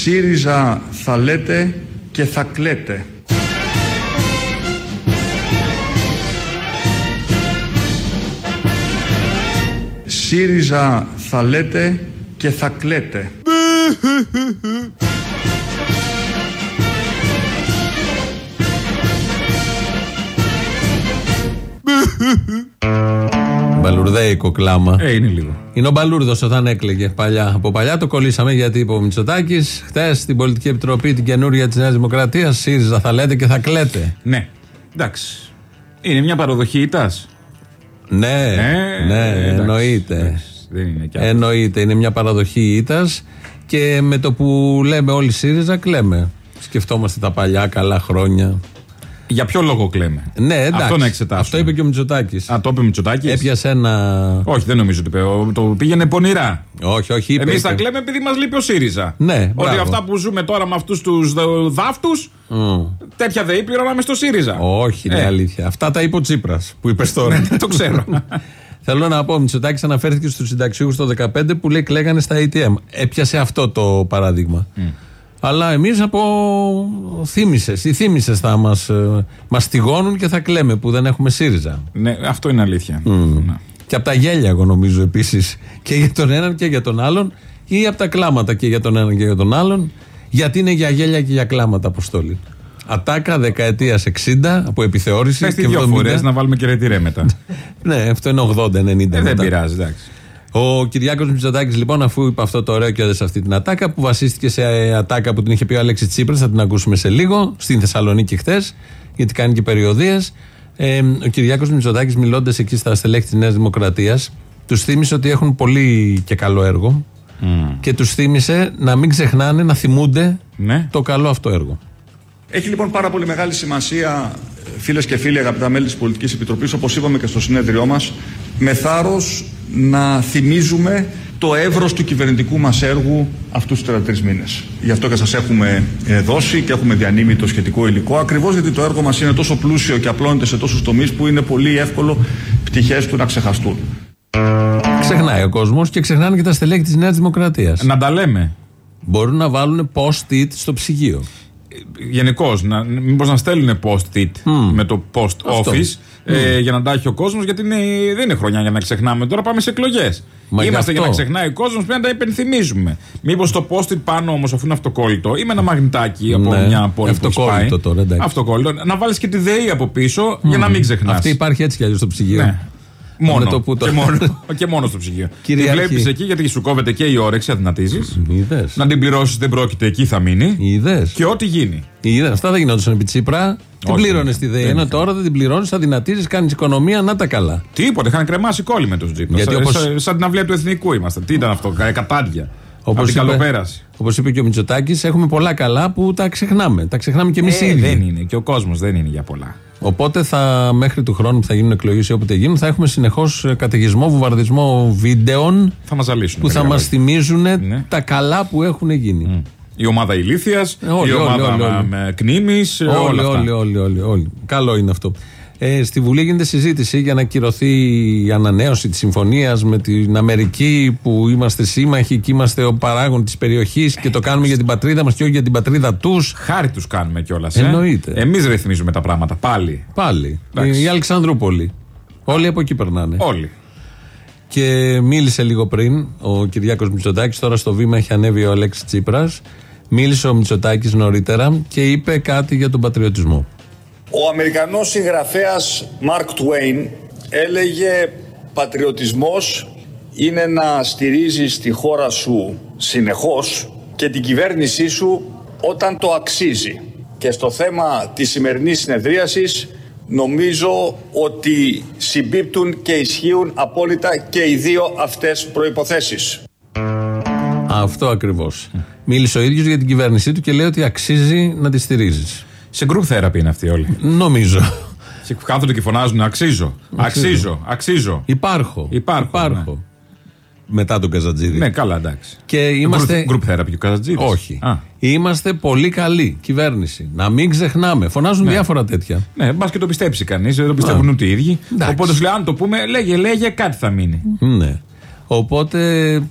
ΣΥΡΙΖΑ θα λέτε και θα κλαίτε. ΣΥΡΙΖΑ θα λέτε και θα κλαίτε. Μπαλουρδέικο κλάμα. Ε, είναι λίγο. Είναι ο Μπαλούρδος όταν έκλαιγε παλιά. Από παλιά το κολλήσαμε γιατί είπε ο Μητσοτάκης. Χθες στην Πολιτική Επιτροπή την καινούρια της Νέας Δημοκρατίας, ΣΥΡΙΖΑ θα λέτε και θα κλαίτε. Ναι. Εντάξει. Είναι μια παραδοχή ήττα. Ναι, Ε, ναι, εντάξει, εννοείται. εντάξει, δεν είναι κι άλλος. Εννοείται, είναι μια παραδοχή ήττα και με το που λέμε όλοι ΣΥΡΙΖΑ κλαίμε. Σκεφτόμαστε τα παλιά καλά χρόνια. Για ποιο λόγο κλαίμε; Ναι, εντάξει. Αυτό να εξετάσουμε. Αυτό είπε και ο Μητσοτάκης. Α, το είπε Μητσοτάκης; Έπιασε ένα. Όχι, δεν νομίζω ότι είπε. Ο- Το πήγαινε πονηρά. Όχι, όχι, είπε. Εμείς θα είπε. κλαίμε επειδή μας λείπει ο ΣΥΡΙΖΑ. Ναι, Ότι μπράβο. αυτά που ζούμε τώρα με αυτούς τους δάφτου, Μμ. τέτοια ΔΕΗ πληρώναμε στο ΣΥΡΙΖΑ. Όχι, είναι Ε. αλήθεια. Αυτά τα είπε ο Τσίπρας που είπες τώρα. το ξέρω. Θέλω να πω, ο Μητσοτάκης αναφέρθηκε στους συνταξιούχους το 2015 που λέει κλαίγανε στα ATM. Έπιασε αυτό το παράδειγμα. Αλλά εμείς από θύμησες ή θύμησες θα μας μας τυγώνουν και θα κλαίμε που δεν έχουμε ΣΥΡΙΖΑ. ναι, αυτό είναι αλήθεια. Ναι. Και από τα γέλια, εγώ νομίζω επίσης και για τον έναν και για τον άλλον, ή από τα κλάματα και για τον έναν και για τον άλλον, γιατί είναι για γέλια και για κλάματα, Αποστόλη. Ατάκα δεκαετίας 60 από επιθεώρηση. Πες τη και δύο 70. φορές να βάλουμε και ρετυρέ μετά. Ναι, αυτό είναι 80-90. Ε, δεν μετά. πειράζει, εντάξει. Ο Κυριάκος Μητσοτάκης, λοιπόν, αφού είπε αυτό το ωραίο και έδεσε αυτή την ατάκα, που βασίστηκε σε ε, ατάκα που την είχε πει ο Αλέξη Τσίπρας, θα την ακούσουμε σε λίγο, στην Θεσσαλονίκη χθες, γιατί κάνει και περιοδίες. Ε, ο Κυριάκος Μητσοτάκης, μιλώντας εκεί στα στελέχη της Νέας Δημοκρατίας, τους θύμισε ότι έχουν πολύ και καλό έργο και τους θύμισε να μην ξεχνάνε να θυμούνται Ναι. το καλό αυτό έργο. Έχει λοιπόν πάρα πολύ μεγάλη σημασία, φίλες και φίλοι, αγαπητά μέλη της Πολιτικής Επιτροπής, όπως είπαμε και στο συνέδριό μας, με θάρρος να θυμίζουμε το εύρος του κυβερνητικού μας έργου αυτούς τους 33 μήνες. Γι' αυτό και σας έχουμε ε, δώσει και έχουμε διανύμει το σχετικό υλικό, ακριβώς γιατί το έργο μας είναι τόσο πλούσιο και απλώνεται σε τόσους τομείς που είναι πολύ εύκολο πτυχές του να ξεχαστούν. Ξεχνάει ο κόσμος και ξεχνάνε και τα στελέχη της Νέας Δημοκρατίας. Να τα λέμε. Μπορούν να βάλουν post-it στο ψυγείο. Γενικώς, μήπως να στέλνουν post-it με το post Αυτό. office ε, για να τα έχει ο κόσμος, γιατί είναι, δεν είναι χρονιά για να ξεχνάμε. Τώρα πάμε σε εκλογές. Μα γι' Είμαστε για αυτό. να ξεχνάει ο κόσμος, πρέπει να τα υπενθυμίζουμε. Μήπως το post-it πάνω όμως, αφού είναι αυτοκόλλητο, ή με ένα μαγνητάκι από Ναι, μια πόλη που έχει αυτοκόλλητο πάει. τώρα, εντάξει. Αυτοκόλλητο. Να βάλεις και τη ΔΕΗ από πίσω για να μην ξεχνάς. Αυτή υπάρχει έτσι κι αλλιώς στο ψυγείο. Ναι. Μόνο. Με το που το- Και, μόνο και μόνο στο ψυγείο. Τη Κυριαρχεί. βλέπεις εκεί γιατί σου κόβεται και η όρεξη, αδυνατίζει. Είδες. Να την πληρώσεις δεν πρόκειται, εκεί θα μείνει. Είδες. Και ό,τι γίνει. Αυτά δεν γινόντουσαν επί Τσίπρα. Την Όχι, πλήρωνες δεν στη είναι. ΔΕΗ. Δεν Ενώ είναι. τώρα δεν την πληρώνεις, αδυνατίζει, κάνεις οικονομία, να τα καλά. Τίποτε, είχαν κρεμάσει κόλλη με του Τζίπρα. Γιατί Σαν, όπως- σαν, σαν την αυλαία του εθνικού είμαστε. Τι ήταν αυτό, κα- κατάντια. Όπως από την είπε- καλοπέραση. Όπως είπε και ο Μητσοτάκης, έχουμε πολλά καλά που τα ξεχνάμε. Τα ξεχνάμε και εμείς Ε, ήδη. δεν είναι. Και ο κόσμος δεν είναι για πολλά. Οπότε θα, μέχρι του χρόνου που θα γίνουν εκλογές ή όποτε γίνουν, θα έχουμε συνεχώς καταιγισμό, βουβαρδισμό βίντεων Θα μας ζαλίσουν. που με θα λίγα μας λόγια. θυμίζουν Ναι. τα καλά που έχουν γίνει. Η ομάδα ηλίθεια, Ε, όλοι, η όλοι, ομάδα όλοι, όλοι. με κνήμης, Όλοι, όλα αυτά. όλοι, όλοι, όλοι, όλοι. Καλό είναι αυτό. Ε, στη Βουλή γίνεται συζήτηση για να κυρωθεί η ανανέωση της συμφωνίας με την Αμερική που είμαστε σύμμαχοι και είμαστε ο παράγον της περιοχής και το κάνουμε για την πατρίδα μας και όχι για την πατρίδα τους. Χάρη τους κάνουμε κιόλας. Ε. Εννοείται. Εμείς ρυθμίζουμε τα πράγματα πάλι. Πάλι. Εντάξει. Η Αλεξανδρούπολη. Όλοι από εκεί περνάνε. Όλοι. Και μίλησε λίγο πριν ο Κυριάκος Μητσοτάκης. Τώρα στο βήμα έχει ανέβει ο Αλέξης Τσίπρας. Μίλησε ο Μητσοτάκης νωρίτερα και είπε κάτι για τον πατριωτισμό. Ο Αμερικανός συγγραφέας Mark Twain έλεγε «Πατριωτισμός είναι να στηρίζεις τη χώρα σου συνεχώς και την κυβέρνησή σου όταν το αξίζει». Και στο θέμα της σημερινής συνεδρίασης νομίζω ότι συμπίπτουν και ισχύουν απόλυτα και οι δύο αυτές προϋποθέσεις. Αυτό ακριβώς. Μίλησε ο ίδιος για την κυβέρνησή του και λέει ότι αξίζει να τη στηρίζεις. Σε group therapy είναι αυτοί όλοι. Νομίζω. Και κάθονται και φωνάζουν Αξίζω, αξίζω, αξίζω. Υπάρχω. Υπάρχω, Μετά τον Καζατζίδη. Ναι, καλά, εντάξει. Και είμαστε. Group, group therapy και ο Καζατζίδης. Όχι. Α, Είμαστε πολύ καλή κυβέρνηση. Να μην ξεχνάμε. Φωνάζουν διάφορα τέτοια. ναι, μπας και το πιστέψει κανείς, δεν το πιστεύουν ούτε οι ίδιοι. Εντάξει. Οπότε σου λέει, αν το πούμε, λέγε, λέγε, κάτι θα μείνει. Ναι. Οπότε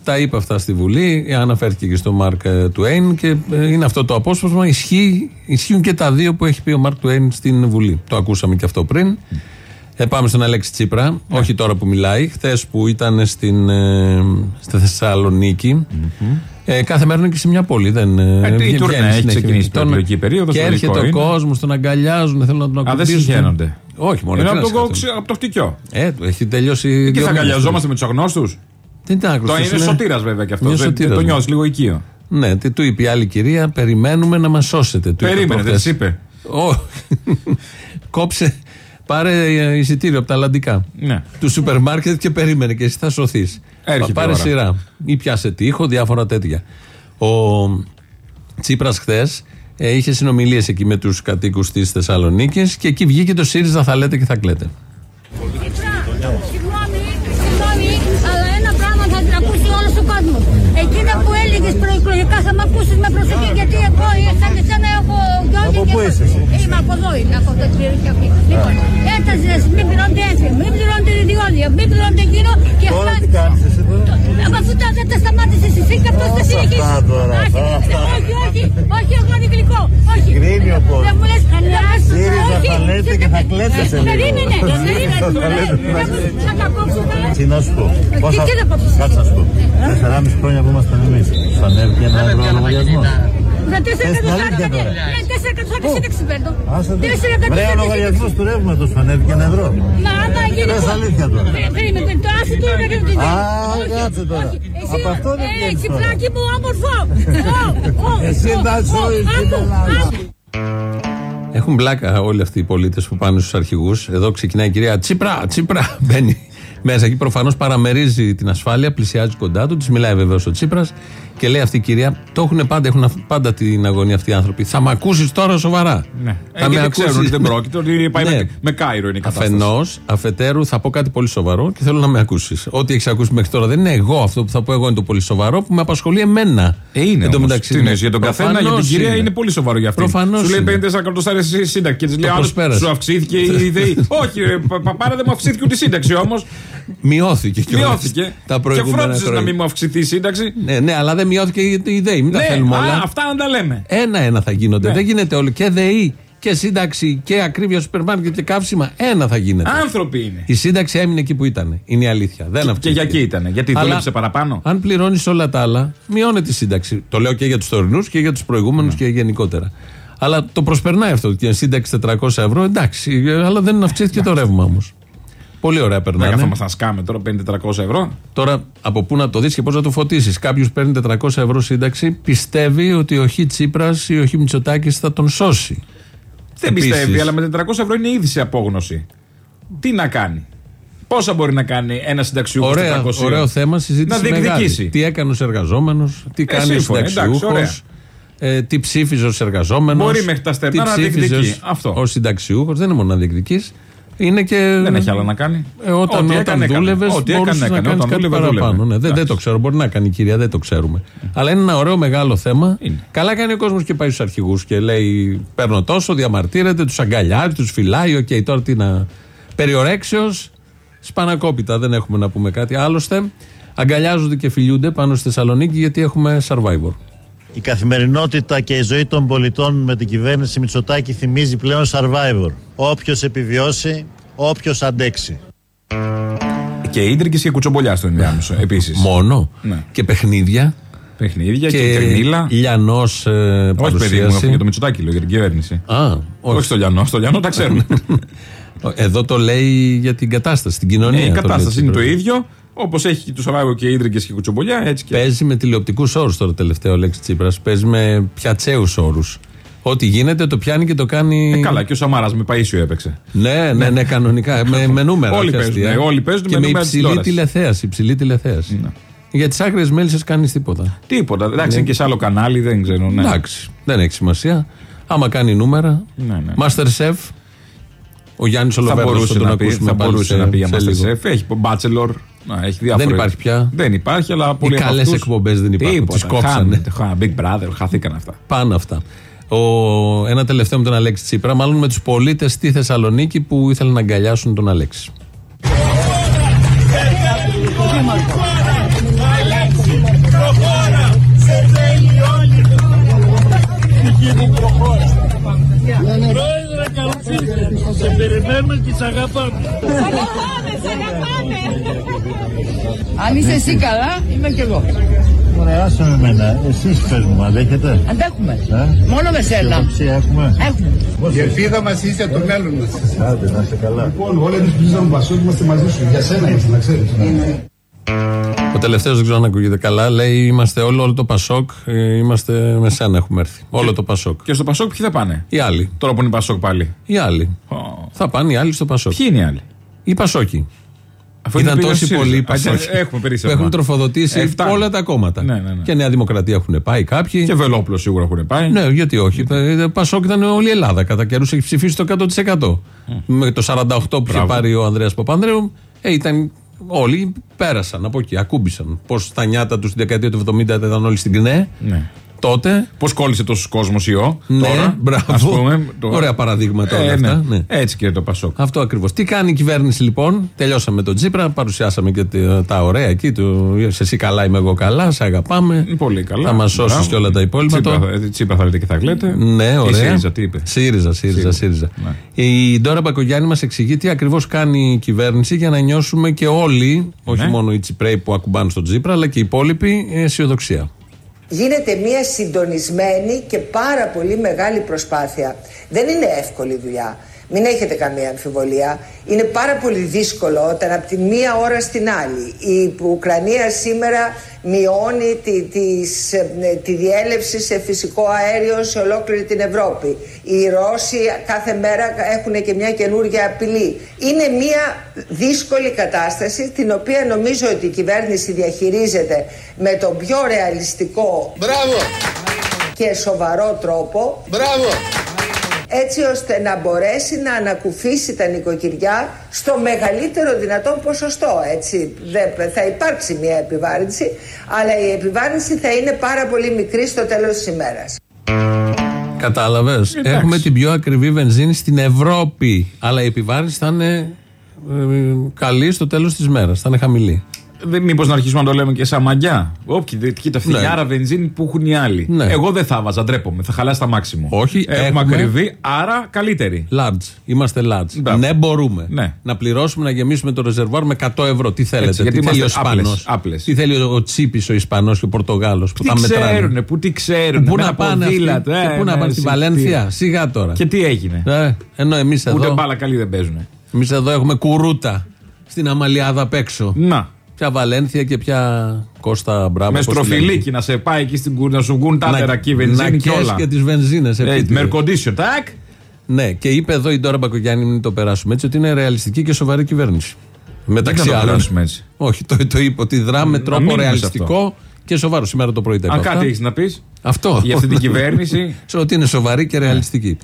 τα είπε αυτά στη Βουλή, αναφέρθηκε και στο Μάρκ ε, Τουέιν και ε, είναι αυτό το απόσπασμα. Ισχύει, ισχύουν και τα δύο που έχει πει ο Μάρκ Τουέιν στην Βουλή. Το ακούσαμε και αυτό πριν. Ε, πάμε στον Αλέξη Τσίπρα, Ναι. όχι τώρα που μιλάει, χθες που ήταν στην, ε, στη θεσσαλονικη Ε, κάθε μέρα είναι και σε μια πόλη. Δεν, ε, Ε, η βγαίνει τουρνέ συνέχεια. έχει ξεκινήσει η Τον- προεκλογική περίοδος, Και λογικό έρχεται ο είναι. κόσμος, τον αγκαλιάζουν, θέλουν να τον Α, δεν ακουμπήσουν. συγχαίρονται. Όχι, μόνο Είναι εκεί από να το, σκέφτονται. από το χτυκιό. Ε, του έχει τελειώσει. Και δύο θα μήνες. αγκαλιαζόμαστε με τους αγνώστους; Δεν ήταν άκρος, Το αυτός είναι σωτήρας βέβαια και αυτό. Είναι Δεν σωτήρας, το ναι. νιώθεις λίγο οικείο. Ναι, τι του είπε η άλλη κυρία, περιμένουμε να μας σώσετε. Του είπε Περίμενε, δεν προχθές. της είπε. Όχι. Κόψε, πάρε ε, εισιτήριο από τα Αλλαντικά. Ναι. Του σούπερ μάρκετ και περίμενε και εσύ θα σωθείς. Έρχεται Πάρε η ώρα. σειρά. Ή πιάσε τείχο, διάφορα τέτοια. Ο Τσίπρας χθες είχε συνομιλίες εκεί με τους κατοίκους της Θεσσαλονίκης και εκεί βγήκε το ΣΥΡΙΖΑ θα λέτε και θα κλαίτε. Συγγνώμη, συγγνώμη, αλλά ένα πράγμα θα την ακούσει όλο ο κόσμο. Εκείνα που έλεγες προεκλογικά θα με ακούσεις με προσοχή γιατί εγώ σαν και σένα έχω γιώργη. Από πού είσαι εσύ; Είμαι από εδώ, είμαι από το περιοχή αυτή. Λοιπόν, έταζες, μην πληρώνετε έφη, μην πληρώνετε ιδιώδια, μην πληρώνετε εκείνο και Τώρα φτάνει. τι κάνεις εσύ τώρα; Ε, μα Αφού τα δεν τα σταμάτησε εσύ και αυτός θα Άστα συνεχίσει. αυτά τώρα, Όχι, αυτά. όχι, όχι, όχι, εγώ είναι γλυκό. Όχι. Γκρίνει ο κόσμος. Δεν μου λες κανένα. ΣΥΡΙΖΑ όχι. θα λέτε και θα κλαίτε σε λίγο. Περίμενε, ΣΥΡΙΖΑ θα λέτε και θα περίμενε. Θα τα κόψω καλά. Τι να σου πω. Πόσα... τι να πω. Κάτσε να σου πω. Τεσσεράμιση χρόνια που ήμασταν εμείς. Σου ανέβηκε ένα ευρώ ο λογαριασμός. Με τέσσερα Θες την εκατοστάρια αλήθεια θα τώρα. Ναι, τέσσερα εκατοστάρια σύνταξη παίρνω. Άσε το. Τέσσερα Βρε ο εκατοστάρια λογαριασμός του ρεύματος σου ανέβηκε ένα ευρώ. Μα άμα γίνει. Πες αλήθεια τώρα. Πε- Περίμενε, το άσε του να κάνει Α, κάτσε τώρα. Από αυτό δεν Ε, βγαίνεις τώρα. τσιπλάκι μου όμορφο. Εσύ να σώεις την Ελλάδα. Έχουν μπλάκα όλοι αυτοί οι πολίτες που πάνε στους αρχηγούς. Εδώ ξεκινάει η κυρία Τσίπρα, Τσίπρα. Μπαίνει μέσα εκεί. Προφανώς παραμερίζει την ασφάλεια, πλησιάζει κοντά του. Της μιλάει βεβαίω ο Τσίπρας και λέει αυτή η κυρία: Το έχουν πάντα, έχουν αυ- πάντα την αγωνία αυτοί οι άνθρωποι. Θα με ακούσεις τώρα σοβαρά. Ναι. Θα Ε, με γιατί ξέρουν ότι δεν Ναι. πρόκειται, ότι πάει Ναι. με, με Κάιρο είναι η κατάσταση. Αφενός, αφετέρου, θα πω κάτι πολύ σοβαρό και θέλω να με ακούσεις. Ό,τι έχεις ακούσει μέχρι τώρα δεν είναι εγώ αυτό που θα πω εγώ, είναι το πολύ σοβαρό που με απασχολεί εμένα. Ε, είναι. Εν τω όμως. μεταξύ, Τι ναι. εννοείς, για τον καθένα, για την Προφανώς κυρία είναι. είναι. πολύ σοβαρό για αυτήν. Προφανώς Σου λέει είναι. 54 εκατοστάρια στη σύνταξη και της λέει Το άλλο προσπέρασε. σου αυξήθηκε η ΔΕΗ. Όχι, ρε, πα- πα- πάρα δεν μου αυξήθηκε ούτε η σύνταξη όμως. Μειώθηκε κιόλας Μειώθηκε. Τα Και προηγούμενα φρόντισες να χρόνια. μην μου αυξηθεί η σύνταξη. Ναι, ναι, αλλά δεν μειώθηκε η η ιδέα. Μην τα Ναι, θέλουμε α, όλα. αυτά να τα λέμε. Ένα-ένα θα γίνονται. Ναι. Δεν γίνεται όλο. Και ΔΕΗ και σύνταξη και ακρίβεια σούπερ μάρκετ και καύσιμα. Ένα θα γίνεται. Άνθρωποι είναι. Η σύνταξη έμεινε εκεί που ήταν. Είναι η αλήθεια. Δεν Και αυξήθηκε. για εκεί ήταν. Γιατί Αλλά δούλεψε παραπάνω; Αν πληρώνεις όλα τα άλλα, μειώνεται η σύνταξη. Το λέω και για τους τωρινού και για τους προηγούμενους Ναι. και γενικότερα. Αλλά το προσπερνάει αυτό. Και σύνταξη 400 ευρώ, εντάξει. Αλλά δεν αυξήθηκε το ρεύμα όμως. Πολύ ωραία Δεν περνάνε. καθόμαστε να σκάμε τώρα 500 ευρώ. Τώρα από πού να το δεις και πώς να το φωτίσεις. Κάποιος παίρνει 400 ευρώ σύνταξη, πιστεύει ότι ο Χ Τσίπρας ή ο Χ Μητσοτάκης θα τον σώσει. Δεν Επίσης. πιστεύει, αλλά με 400 ευρώ είναι ήδη σε απόγνωση. Τι να κάνει; Πόσα μπορεί να κάνει ένα συνταξιούχος Ωραία, 400 ωραίο θέμα συζήτηση. Να διεκδικήσει. μεγάλη. Τι έκανες ο εργαζόμενος, τι κάνεις ο σύμφωνα, εντάξει, συνταξιούχος, ωραία. ε, τι ψήφιζες ο εργαζόμενος. Μπορεί μέχρι τα στερνά να διεκδικεί. Αυτό. Ο συνταξιούχος δεν είναι μόνο να διεκδικείς. Είναι και. Δεν έχει άλλο να κάνει. Ε, όταν Ό,τι όταν έκανε, έκανε. δούλευες, Ό,τι μπορούσες έκανε, να έκανε. κάνεις Όταν κάτι δούλευες, παραπάνω. δούλευε. Ναι, δεν, δεν Εντάξει. το ξέρω. Μπορεί να κάνει η κυρία, δεν το ξέρουμε. Αλλά είναι ένα ωραίο μεγάλο θέμα. Είναι. Καλά κάνει ο κόσμος και πάει στους αρχηγούς και λέει: Παίρνω τόσο, διαμαρτύρεται, τους αγκαλιάζει, τους φιλάει. Οκ, τώρα τι να. Περί ορέξεως, σπανακόπιτα. Δεν έχουμε να πούμε κάτι. Άλλωστε, αγκαλιάζονται και φιλιούνται πάνω στη Θεσσαλονίκη γιατί έχουμε Survivor. Η καθημερινότητα και η ζωή των πολιτών με την κυβέρνηση Μητσοτάκη θυμίζει πλέον Survivor. Όποιος επιβιώσει, όποιος αντέξει. Και ίντρικες και κουτσομπολιά στο ενδιάμεσο επίσης. Μόνο. Ναι. Και παιχνίδια. Παιχνίδια και, Και κρινίλα. λιανός ε, Όχι, παιδί μου, παρουσίαση. για το Μητσοτάκι λέω για την κυβέρνηση. Α, Όχι στο Λιανό, στο Λιανό τα ξέρουμε. Εδώ το λέει για την κατάσταση, την κοινωνία. Ναι, η το λέει κατάσταση είναι το Τσίπρας. ίδιο. Όπως έχει και του Σαββάγο και ίντρικες και κουτσομπολιά, έτσι και. Παίζει με τηλεοπτικούς όρους τώρα τελευταίο λέξη Τσίπρας. Παίζει με πιατσαίου όρους. Ό,τι γίνεται το πιάνει και το κάνει. Ε, καλά, και ο Σαμάρας με Παίσιο έπαιξε. Ναι, ναι, ναι, κανονικά. με, με νούμερα. Όλοι όχι παίζουν, αστεία. ναι, όλοι παίζουν και με με νούμερα της υψηλή τηλεόρασης. τηλεθέαση. Υψηλή τηλεθέαση. Ναι. Για τις άκρε μέλισσες κάνεις τίποτα. Τίποτα. Εντάξει, είναι και σε άλλο κανάλι, δεν ξέρω. Ναι. Εντάξει, δεν έχει σημασία. Άμα κάνει νούμερα. Ναι, ναι. Master Chef. Ο Γιάννης Θα Ολοβέρδος μπορούσε, θα τον να πει, ακούσουμε θα πάλι μπορούσε σε- να πει για σε λίγο. Masterchef. Έχει Bachelor. Να, έχει. Δεν υπάρχει πια. Δεν υπάρχει, αλλά πολύ Οι καλές εκπομπές δεν υπάρχουν. Τι κόψανε. Big Brother, χαθήκαν αυτά. Πάνε αυτά. Ο, ένα τελευταίο με τον Αλέξη Τσίπρα, μάλλον με τους πολίτες στη Θεσσαλονίκη που ήθελαν να αγκαλιάσουν τον Αλέξη. Σε περιμένουμε και σ' αγαπάμε. Αν είσαι εσύ καλά, είμαι κι εγώ. Ωραία, άσε με εμένα. Εσείς πες μου, αντέχετε; Αντέχουμε. Ε; Μόνο με σένα. Υποψία έχουμε; Έχουμε. Η ελπίδα μας είσαι το μέλλον μας. Άντε, να είστε καλά. Λοιπόν, όλοι εμείς που ζήσαμε Πασόκ είμαστε μαζί σου. Για σένα είμαστε, να ξέρεις. Ο τελευταίος δεν ξέρω αν ακούγεται καλά. Λέει: Είμαστε όλο, όλο το Πασόκ. ε, Είμαστε με σένα έχουμε έρθει. Όλο το Πασόκ. Και στο Πασόκ ποιοι θα πάνε; Οι άλλοι. Τώρα που είναι Πασόκ πάλι. Οι άλλοι. Θα πάνε οι άλλοι στο Πασόκ. Ποιοι είναι οι άλλοι; Οι Πασόκοι. Αφού Ήταν είναι τόσοι ΣΥΡΙΖΑ. πολλοί οι Α, Πασόκοι. Έχουμε Που περίσσευμα. έχουν τροφοδοτήσει Ε, φτάνει. όλα τα κόμματα. Ναι, ναι, ναι. Και Νέα Δημοκρατία έχουν πάει κάποιοι. Και Βελόπουλο σίγουρα έχουν πάει. Ναι, γιατί όχι. Ε, Πασόκ ήταν όλη η Ελλάδα. Κατά καιρούς έχει ψηφίσει το 100%. Με το 48 που είχε Μπράβο. πάρει ο Ανδρέας Παπανδρέου, ε, ήταν όλοι πέρασαν από εκεί, ακούμπησαν. Πώς στα νιάτα τους στην δεκαετία του 70 ήταν όλοι στην ΚΝΕ. Ναι. Τότε. Πώς κόλλησε τόσο κόσμος ιό. Ναι, τώρα, μπράβο. ας πούμε, τώρα. Ωραία παραδείγματα όλα Ε, αυτά. ναι. Ναι. Έτσι και το Πασόκ. Αυτό ακριβώς. Τι κάνει η κυβέρνηση λοιπόν, τελειώσαμε τον Τζίπρα, παρουσιάσαμε και τα- τα ωραία εκεί. Του, σε εσύ καλά, είμαι εγώ καλά, σε αγαπάμε. Πολύ καλά. Θα μας σώσεις Μπράβο. και όλα τα υπόλοιπα. Τσίπρα, Το- θα- ε, Τσίπρα θα λέτε και θα κλαίτε. Ναι, Η ωραία. ΣΥΡΙΖΑ τι είπε; ΣΥΡΙΖΑ, ΣΥΡΙΖΑ, ΣΥΡΙΖΑ. Ναι. Η Ντόρα Μπακογιάννη μας εξηγεί τι ακριβώς κάνει η κυβέρνηση για να νιώσουμε και όλοι, όχι Ναι. μόνο οι Τσιπρέοι που ακουμπάνε στον Τζίπρα, αλλά και οι υπόλοιποι, αισιοδοξία. Γίνεται μια συντονισμένη και πάρα πολύ μεγάλη προσπάθεια. Δεν είναι εύκολη δουλειά. Μην έχετε καμία αμφιβολία. Είναι πάρα πολύ δύσκολο όταν από τη μία ώρα στην άλλη η Ουκρανία σήμερα μειώνει τη, της, ε, τη διέλευση σε φυσικό αέριο σε ολόκληρη την Ευρώπη. Οι Ρώσοι κάθε μέρα έχουν και μια καινούργια απειλή. Είναι μια δύσκολη κατάσταση την οποία νομίζω ότι η κυβέρνηση διαχειρίζεται με τον πιο ρεαλιστικό Μπράβο! και σοβαρό τρόπο Μπράβο! Έτσι ώστε να μπορέσει να ανακουφίσει τα νοικοκυριά στο μεγαλύτερο δυνατόν ποσοστό. Έτσι. Δεν, θα υπάρξει μια επιβάρυνση, αλλά η επιβάρυνση θα είναι πάρα πολύ μικρή στο τέλος της ημέρας. Κατάλαβες; Έχουμε την πιο ακριβή βενζίνη στην Ευρώπη. Αλλά η επιβάρυνση θα είναι ε, καλή στο τέλος της μέρας. Θα είναι χαμηλή. Δεν μήπως να αρχίσουμε να το λέμε και σαν μαγιά. Όποιοι, κοίτα, φθηνιάρα βενζίνη που έχουν οι άλλοι. Ναι. Εγώ δεν θα βάζα, ντρέπομαι. Θα χαλάσει τα μάξι μου. Όχι, έχουμε, έχουμε- ακριβή, άρα καλύτερη. Large. Είμαστε large. Μπράβο. Ναι, μπορούμε. Ναι. Να πληρώσουμε, να γεμίσουμε το ρεζερβουάρ με 100 ευρώ. Τι θέλετε, Έτσι, γιατί τι θέλει ο είμαστε Ισπανός; άπλες, άπλες. Τι θέλει ο, ο Τσίπης, ο Ισπανός και ο Πορτογάλος που Τι τα μετράνε; ξέρουνε, πού τι ξέρουν. Πού να πάνε αυτοί, και πού να πάνε στη Βαλένθια, σιγά τώρα. ε, Και τι έγινε; Ε, ενώ εμείς Ούτε εδώ, μπάλα καλή δεν παίζουν. εμείς εδώ έχουμε κουρούτα στην Αμαλιάδα απ' έξω. Να. Ποια Βαλένθια και ποια Κώστα Μπράβο. Με πώς τη λένε. στροφιλίκι να σε πάει εκεί στην κούρ, να σου βγουν τα Να- νερακή να βενζίνη και καίς όλα. και τις βενζίνες Ε, επίτηδες. Με air condition, τάκ. Ναι, και είπε εδώ η Ντόρα Μπακογιάννη, μην το περάσουμε έτσι, ότι είναι ρεαλιστική και σοβαρή κυβέρνηση. Μεταξύ Δεν θα το άλλων. περάσουμε έτσι. Όχι, το, το είπε ότι δρά με τρόπο μείνουμε σε ρεαλιστικό και σοβαρό. Σήμερα το πρωί τα είπα Αν αυτά. κάτι έχεις να πεις Αυτό. για αυτή την κυβέρνηση. Σε ότι είναι σοβαρή και ρεαλιστική.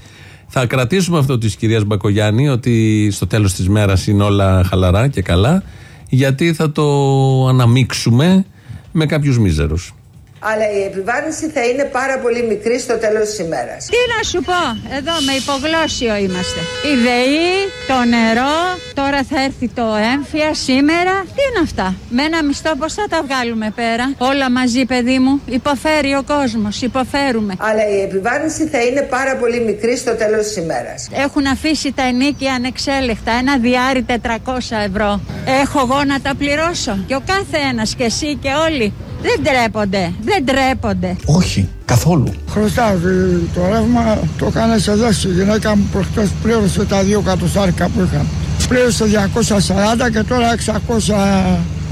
Θα κρατήσουμε αυτό της κυρίας Μπακογιάννη, ότι στο τέλος της μέρας είναι όλα χαλαρά και καλά, γιατί θα το αναμίξουμε με κάποιους μίζερους. Αλλά η επιβάρυνση θα είναι πάρα πολύ μικρή στο τέλος της ημέρας. Τι να σου πω, εδώ με υπογλώσιο είμαστε. Η ΔΕΗ, το νερό, τώρα θα έρθει το έμφυα σήμερα. Τι είναι αυτά, με ένα μισθό πώς θα τα βγάλουμε πέρα. Όλα μαζί παιδί μου, υποφέρει ο κόσμος, υποφέρουμε. Αλλά η επιβάρυνση θα είναι πάρα πολύ μικρή στο τέλος της ημέρας. Έχουν αφήσει τα ενίκια ανεξέλεκτα, ένα διάρρη 400 ευρώ. Έχω εγώ να τα πληρώσω και ο κάθε ένας και εσύ και όλοι. Δεν τρέπονται, δεν τρέπονται. Όχι, καθόλου. Χρωστάω το ρεύμα, το έκανε σε δέση. Η γυναίκα μου προχτές πλήρωσε τα δύο κατοστάρικα που είχα. Πλήρωσε 240 και τώρα 600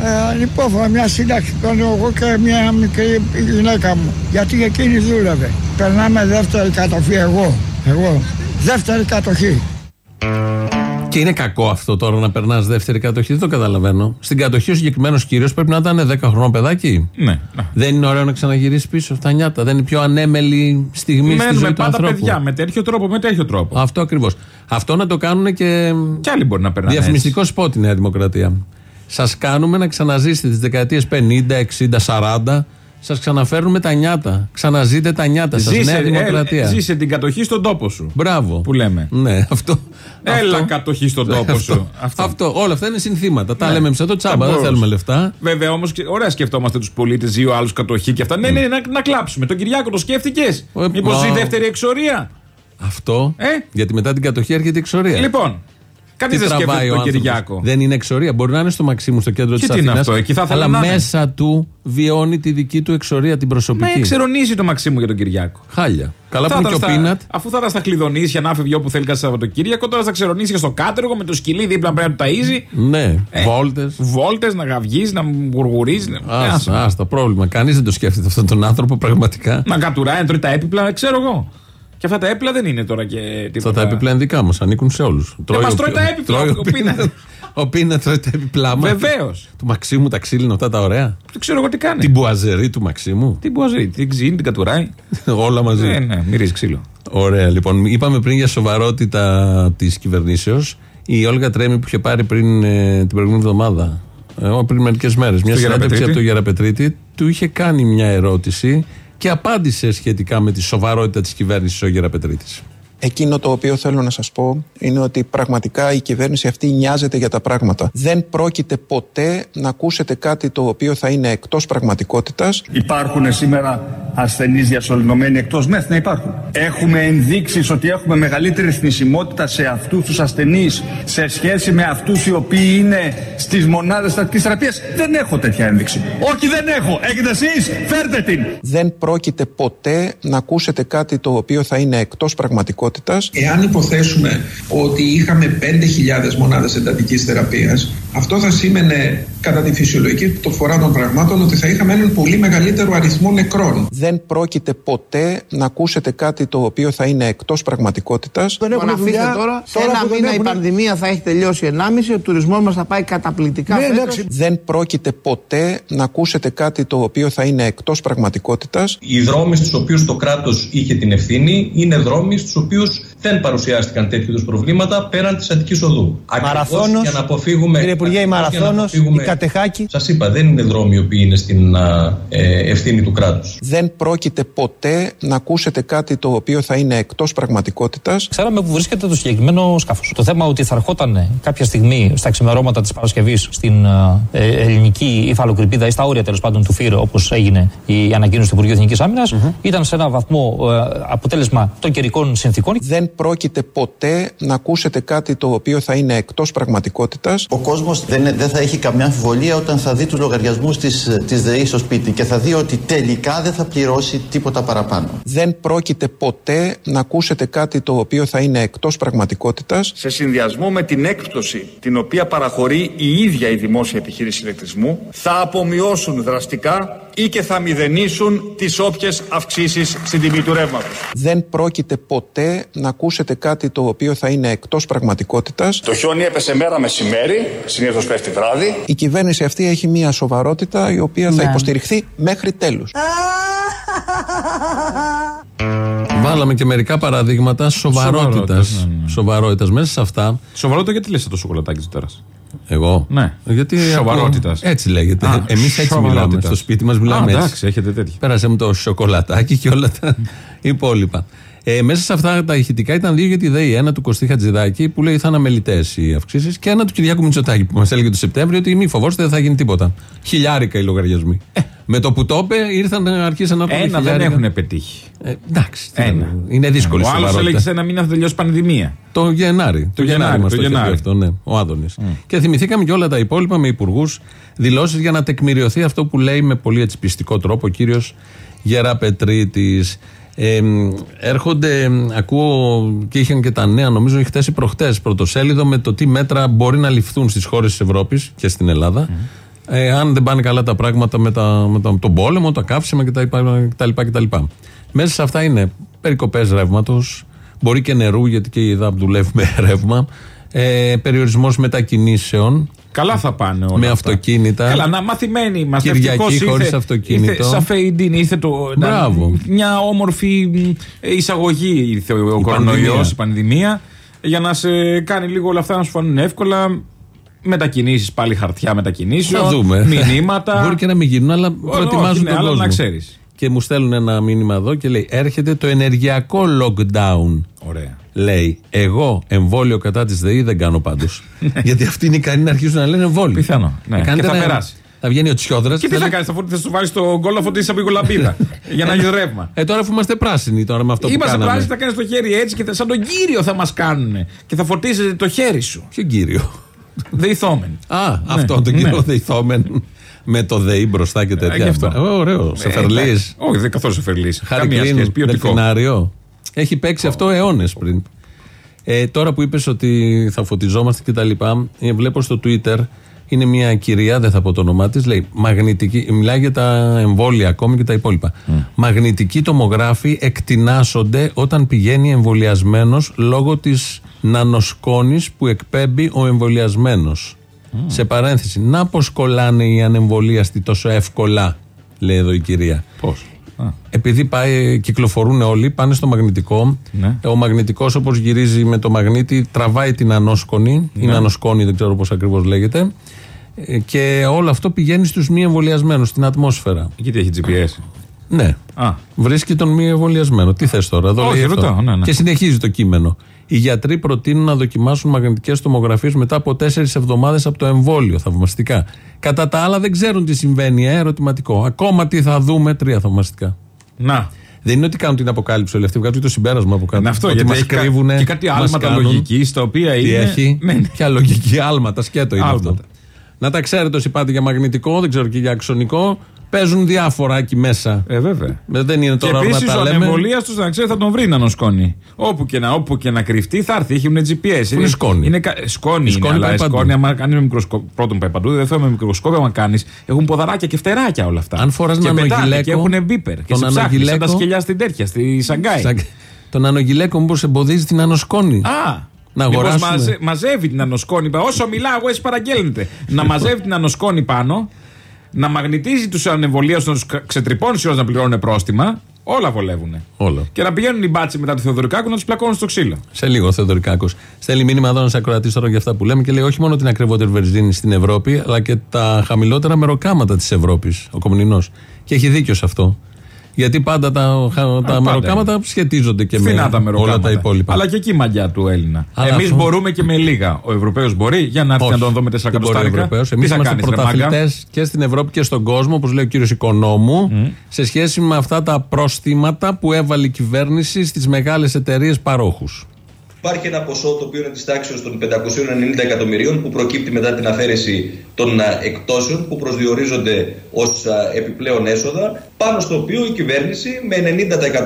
ε, ανυπόφορα μια σύνταξη παίρνω εγώ και μια μικρή γυναίκα μου. Γιατί εκείνη δούλευε. Περνάμε δεύτερη κατοχή εγώ. Εγώ. Δεύτερη κατοχή. Και είναι κακό αυτό τώρα να περνάς δεύτερη κατοχή. Δεν το καταλαβαίνω. Στην κατοχή ο συγκεκριμένος κύριος πρέπει να ήταν 10 χρονών παιδάκι. Ναι. Δεν είναι ωραίο να ξαναγυρίσει πίσω στα νιάτα. Δεν είναι η πιο ανέμελη στιγμή στη Μένουμε ζωή του πάντα ανθρώπου. παιδιά με τέτοιο τρόπο, με τέτοιο τρόπο. Αυτό ακριβώς. Αυτό να το κάνουν και. Κι άλλοι μπορεί να περνάνε. Διαφημιστικό σπότ η Νέα Δημοκρατία. Σας κάνουμε να ξαναζήσετε τις δεκαετίες 50, 60, 40. Σας ξαναφέρνουμε τα νιάτα. Ξαναζείτε τα νιάτα σας. Ζήσε, Νέα Δημοκρατία. ε, ζήσε την κατοχή στον τόπο σου. Μπράβο. Που λέμε. Ναι, αυτό. Έλα αυτό- κατοχή στον τόπο σου. Αυτό. αυτό. Όλα αυτά είναι συνθήματα. Τα Ναι. λέμε εμείς εδώ τσάμπα. Δεν μπορούσε. θέλουμε λεφτά. Βέβαια όμως, ωραία σκεφτόμαστε τους πολίτες, δύο άλλους κατοχή και αυτά. Ναι, ναι, να, να κλάψουμε. Τον Κυριάκο το σκέφτηκες; Ε, Μήπως μα- ζει δεύτερη εξορία; Αυτό. Ε; Γιατί μετά την κατοχή έρχεται η εξορία. Λοιπόν, κανεί Τι δεν σκέφτεται τραβάει ο τον άνθρωπος. Κυριάκο. Δεν είναι εξορία. Μπορεί να είναι στο Μαξίμου, στο κέντρο Και τη τι είναι Αθήνας. αυτό, εκεί θα ήθελα Αλλά να είναι. μέσα του βιώνει τη δική του εξορία, την Μα προσωπική. εξερονίζει το Μαξίμου για τον Κυριάκο. Χάλια. Καλά Θα που είναι και ήταν ο στα- Πίνατ. Αφού θα ήταν στα κλειδονίσια να φεύγει όπου θέλει κάθε Σαββατοκύριακο, τώρα θα ξερονίσει και στο κάτεργο με το σκυλί δίπλα πρέπει να του ταΐζει. Ναι, Ε. βόλτες. Βόλτες, να γαυγίζει, να γουργουρίζεις. Άστα, άστα, πρόβλημα. Κανείς δεν το σκέφτεται αυτόν τον άνθρωπο πραγματικά. Να κατουράει, να τρώει τα έπιπλα, ξέρω εγώ. Και αυτά τα έπιπλα δεν είναι τώρα και τίποτα. Αυτά τα έπιπλα είναι δικά μας, ανήκουν σε όλους. μας τρώει τα έπιπλα, ο Πίνατ. Ο Πίνας τρώει τα έπιπλά μας. Βεβαίως. Του Μαξίμου τα ξύλινα αυτά τα ωραία. Δεν ξέρω εγώ τι κάνει. Την μπουαζερή του Μαξίμου. Τι μπορεί, την ξύνει, την κατουράει. Όλα μαζί. Ναι, ναι, μυρίζει ξύλο. Ωραία, λοιπόν. Είπαμε πριν για σοβαρότητα της κυβερνήσεως. Η Όλγα Τρέμι που είχε πάρει πριν ε, την προηγούμενη εβδομάδα, ε, πριν μερικές μέρες, μια Στο συνέντευξη Γεραπετρίτη. από τον Γεραπετρίτη, του είχε κάνει μια ερώτηση και απάντησε σχετικά με τη σοβαρότητα της κυβέρνησης ο Γεραπετρίτης. Εκείνο το οποίο θέλω να σας πω είναι ότι πραγματικά η κυβέρνηση αυτή νοιάζεται για τα πράγματα. Δεν πρόκειται ποτέ να ακούσετε κάτι το οποίο θα είναι εκτός πραγματικότητας. Υπάρχουν σήμερα ασθενείς διασωληνωμένοι εκτός ΜΕΘ να υπάρχουν. Έχουμε ενδείξεις ότι έχουμε μεγαλύτερη θνησιμότητα σε αυτούς τους ασθενείς σε σχέση με αυτούς οι οποίοι είναι στις μονάδες στατικής θεραπείας. Δεν έχω τέτοια ένδειξη. Όχι δεν έχω. Έχετε εσείς. Φέρτε την. Δεν πρόκειται ποτέ να ακούσετε κάτι το οποίο θα είναι εκτός πραγματικότητας. Εάν υποθέσουμε ότι είχαμε 5.000 μονάδες εντατικής θεραπείας, αυτό θα σήμαινε κατά τη φυσιολογική το φορά των πραγμάτων ότι θα είχαμε έναν πολύ μεγαλύτερο αριθμό νεκρών. Δεν πρόκειται ποτέ να ακούσετε κάτι το οποίο θα είναι εκτός πραγματικότητας. Δεν έχουν αφήστε δουλειά, τώρα, σε τώρα ένα που δεν μήνα η έχουν- πανδημία θα έχει τελειώσει 1,5, ο τουρισμός μας θα πάει καταπληκτικά Ναι, φέτος. εντάξει. Δεν πρόκειται ποτέ να ακούσετε κάτι το οποίο θα είναι εκτός πραγματικότητας. Οι δρόμοι στους οποίους το κράτος είχε την ευθύνη είναι δρόμοι στους οποίους δεν παρουσιάστηκαν τέτοιου είδους προβλήματα πέραν της Αττικής Οδού. Ακριβώς Μαραθώνος, για να αποφύγουμε, κύριε Υπουργέ, η ακριβώς για να Μαραθώνος, αποφύγουμε- η Κατεχάκη. Σας είπα, δεν είναι δρόμοι οι οποίοι είναι στην α, ε, ευθύνη του κράτους. Δεν πρόκειται ποτέ να ακούσετε κάτι το οποίο θα είναι εκτός πραγματικότητας. Ξέραμε που βρίσκεται το συγκεκριμένο σκάφος. Το θέμα ότι θα ερχόταν κάποια στιγμή στα ξημερώματα της Παρασκευής στην ε, ελληνική υφαλοκρηπίδα ή στα όρια τέλος πάντων του ΦΥΡ, όπως έγινε η ανακοίνωση του Υπουργείου Εθνικής Άμυνας, ήταν σε ένα βαθμό ε, αποτέλεσμα των καιρικών συνθήκων. Δεν πρόκειται ποτέ να ακούσετε κάτι το οποίο θα είναι εκτός πραγματικότητας. Ο κόσμος δεν, δεν θα έχει καμιά αμφιβολία όταν θα δει τους λογαριασμούς της, της ΔΕΗ στο σπίτι και θα δει ότι τελικά δεν θα πληρώσει τίποτα παραπάνω. Δεν πρόκειται ποτέ να ακούσετε κάτι το οποίο θα είναι εκτός πραγματικότητας. Σε συνδυασμό με την έκπτωση την οποία παραχωρεί η ίδια η δημόσια επιχείρηση ηλεκτρισμού θα απομειώσουν δραστικά ή και θα μηδενίσουν τις όποιες αυξήσεις στην τιμή του ρεύματος. Δεν πρόκειται ποτέ να ακούσετε κάτι το οποίο θα είναι εκτός πραγματικότητας. Το χιόνι έπεσε μέρα μεσημέρι, συνήθως πέφτει βράδυ. Η κυβέρνηση αυτή έχει μια σοβαρότητα η οποία θα Ναι. υποστηριχθεί μέχρι τέλους. Βάλαμε και μερικά παραδείγματα σοβαρότητας. Σοβαρότητας, ναι, ναι. Σοβαρότητας. Μέσα σε αυτά. Σοβαρότητα γιατί λες το σοκολατάκι του τώρα; Εγώ; Ναι. Γιατί Σοβαρότητας. ακούω- Έτσι λέγεται. Α, Εμείς έτσι σοβαρότητας. μιλάμε. Στο σπίτι μας μιλάμε Α, έτσι. εντάξει, έχετε τέτοια. Πέρασε μου το σοκολατάκι και όλα τα υπόλοιπα. Ε, μέσα σε αυτά τα ηχητικά ήταν δύο για τη ΔΕΗ. Ένα του Κωστή Χατζηδάκη που λέει θα είναι αμελητές οι αυξήσεις και ένα του Κυριάκου Μητσοτάκη που μας έλεγε το Σεπτέμβριο ότι μη φοβόστε δεν θα γίνει τίποτα. Χιλιάρικα οι λογαριασμοί. με το που το είπε ήρθαν άρχισαν να έρχονται Ένα δεν χιλιάρικα. έχουν πετύχει. Ε, εντάξει. τι Ένα. να- Είναι δύσκολη Ο άλλος σοβαρότητα. έλεγε σε ένα μήνα θα τελειώσει πανδημία. Το Γενάρη. Το, Γενάρη, Γενάρη, μας το το είχε πει Γενάρη. αυτό, ναι, ο Άδωνης. Και θυμηθήκαμε και όλα τα υπόλοιπα με υπουργούς δηλώσεις για να τεκμηριωθεί αυτό που λέει με πολύ έτσι πιστικό τρόπο ο κύριος Γεραπετρίτη. Ε, μ, έρχονται, μ, ακούω και είχαν και τα νέα, νομίζω, χτε ή προχτές πρωτοσέλιδο με το τι μέτρα μπορεί να ληφθούν στις χώρες της Ευρώπης και στην Ελλάδα. Ε, αν δεν πάνε καλά τα πράγματα με, τα, με τα, τον πόλεμο, τα καύσιμα κτλ. κτλ, κτλ. Μέσα σε αυτά είναι περικοπές ρεύματος, μπορεί και νερού, γιατί και η ΕΔΑΠ δουλεύει με ρεύμα. Ε, Περιορισμός μετακινήσεων. Καλά θα πάνε όλα. Με αυτά. αυτοκίνητα. Καλά, να μαθημένοι είμαστε. Κυριακή Ευτυχώς ήρθε- χωρίς αυτοκίνητο. Ήρθε σαν φεϊντίν, ήρθε το. Μπράβο. να- Μια όμορφη μ, εισαγωγή ήρθε ο κορονοϊός, πανδημία. η πανδημία. Για να σε κάνει λίγο όλα αυτά να σου φανούν εύκολα. Μετακινήσεις πάλι χαρτιά μετακινήσεων. Θα δούμε. Μηνύματα. Μπορεί και να μην γίνουν, αλλά όχι, προετοιμάζουν ναι, τον αλλά κόσμο. να ξέρεις. Και μου στέλνουν ένα μήνυμα εδώ και λέει: Έρχεται το ενεργειακό lockdown. Ωραία. Λέει, εγώ εμβόλιο κατά της ΔΕΗ δεν κάνω πάντως. Γιατί αυτοί είναι ικανοί να αρχίσουν να λένε εμβόλιο. Πιθανό. Ναι. Ε, κάντε Και θα ένα- περάσει. Θα βγαίνει ο Τσιόδρας. Και τι θα κάνεις, θα, φορ- θα σου βάλεις το γκολ να φωτίσει από την κολαμπίδα. για να έχει ρεύμα. Ε, τώρα αφού είμαστε πράσινοι τώρα με αυτό που Είμαστε κάναμε. πράσινοι, θα κάνεις το χέρι έτσι και θα- σαν τον κύριο θα μας κάνουν. Και θα φορτίζει το χέρι σου. Ποιο κύριο; Δεϊθόμεν. Α, αυτό τον ναι. κύριο Δεϊθόμεν. Με το ΔΕΗ μπροστά και Ε, τέτοια. γι' αυτό. Ε, Ωραίο. Σε φερλή. εντάξει. Όχι, δεν καθόλου σε φερλή. Χάρη Καμία σχέση. Κλίν, Ποιοτικό. Δελφινάριο. Έχει παίξει αυτό αιώνες πριν. Ε, τώρα που είπες ότι θα φωτιζόμαστε κτλ., ε, βλέπω στο Twitter είναι μια κυρία, δεν θα πω το όνομά της, λέει μαγνητική, μιλάει για τα εμβόλια ακόμη και τα υπόλοιπα. Μαγνητικοί τομογράφοι εκτινάσονται όταν πηγαίνει εμβολιασμένος λόγω της νανοσκόνης που εκπέμπει ο εμβολιασμένος. Σε παρένθεση, να πως κολλάνε οι ανεμβολίαστοι τόσο εύκολα, λέει εδώ η κυρία. Πώς; Επειδή πάει, κυκλοφορούν όλοι, πάνε στο μαγνητικό. Ναι. Ο μαγνητικός, όπως γυρίζει με το μαγνήτη, τραβάει την ανόσκονη. Ναι. Είναι ανοσκόνη, δεν ξέρω πώς ακριβώς λέγεται. Ε, Και όλο αυτό πηγαίνει στους μη εμβολιασμένους, στην ατμόσφαιρα. Γιατί έχει GPS. Ναι. Α. Βρίσκει τον μη εμβολιασμένο. Τι θες τώρα, εδώ Όχι, λέει αυτό. ρωτάω, ναι, ναι. Και συνεχίζει το κείμενο. Οι γιατροί προτείνουν να δοκιμάσουν μαγνητικές τομογραφίες μετά από τέσσερις εβδομάδες από το εμβόλιο. Θαυμαστικά. Κατά τα άλλα δεν ξέρουν τι συμβαίνει, ε, ερωτηματικό. Ακόμα τι θα δούμε, τρία θαυμαστικά. Να. Δεν είναι ότι κάνουν την αποκάλυψη όλοι αυτοί, βγάζουν το συμπέρασμα από κάτω. Είναι αυτό, ότι γιατί μας έχει κα- κρύβουνε, και κάτι μας άλματα κάνουν. λογικής, τα οποία Τι είναι- έχει, Ναι, ναι. ποια λογική, άλματα, σκέτο είναι Άλματα. αυτό. Να τα ξέρετε όσοι πάτε για μαγνητικό, δεν ξέρω και για αξονικό, παίζουν διάφορα εκεί μέσα. Ε, βέβαια. Ε, Δεν είναι Και τώρα να επίσης τα ο λέμε. ανεμβολίας τους να ξέρει θα τον βρει να νοσκόνει. Όπου και να, όπου και να κρυφτεί θα έρθει. Έχουν GPS. είναι σκόνη; Είναι, κα- σκόνη, Η είναι, σκόνη αλλά πάει η παντού. σκόνη, άμα κάνεις με μικροσκόπιο. Πρώτον πάει παντού, δεν θέλω με μικροσκόπιο, άμα κάνεις. Έχουν ποδαράκια και φτεράκια όλα αυτά. Αν φοράς και πετάνε νανογυλαίκο, Και έχουν μπίπερ. Και τον σε ψάχνεις σαν τα νανογυλαίκο- σκελιά στην τέτοια, στη Σαγκάη. Σαν- Τον ανογυλαίκο μήπως εμποδίζει την ανοσκόνη; Α! Να μήπως αγοράσουμε. μαζε- μαζεύει την ανοσκόνη. Όσο μιλάω, εγώ εσύ παραγγέλνετε. να μαζεύει την ανοσκόνη πάνω, να μαγνητίζει τους ανεμβολίου, να του ξετρυπώνει σε να πληρώνουν πρόστιμα. Όλα βολεύουν. Όλα. Και να πηγαίνουν οι μπάτσοι μετά του Θεοδωρικάκου να τους πλακώνουν στο ξύλο. Σε λίγο ο Θεοδωρικάκος. Στέλνει μήνυμα εδώ ένας ακροατής τώρα για αυτά που λέμε και λέει όχι μόνο την ακριβότερη βενζίνη στην Ευρώπη, αλλά και τα χαμηλότερα μεροκάματα της Ευρώπης, ο Κομμουνινό. Και έχει δίκιο σε αυτό. Γιατί πάντα τα, χα- τα πάντα μεροκάματα σχετίζονται και Φθηνά με τα μεροκάματα. όλα τα υπόλοιπα. Αλλά και εκεί η μαγιά του Έλληνα. Αλλά Εμείς αυτό- μπορούμε και με λίγα. Ο Ευρωπαίος μπορεί. Για να έρθει Όχι, να τον δω με 4 δεν μπορεί ο εκατοστάρικα. Ευρωπαίος. Τι Εμείς θα είμαστε κάνεις, ρε μάγκα; πρωταθλητές και στην Ευρώπη και στον κόσμο, όπως λέει ο κύριος Οικονόμου, σε σχέση με αυτά τα πρόστιματα που έβαλε η κυβέρνηση στις μεγάλες εταιρείες παρόχους. Υπάρχει ένα ποσό το οποίο είναι της τάξης των 590 εκατομμυρίων που προκύπτει μετά την αφαίρεση των α, εκτόσεων που προσδιορίζονται ως επιπλέον έσοδα, πάνω στο οποίο η κυβέρνηση με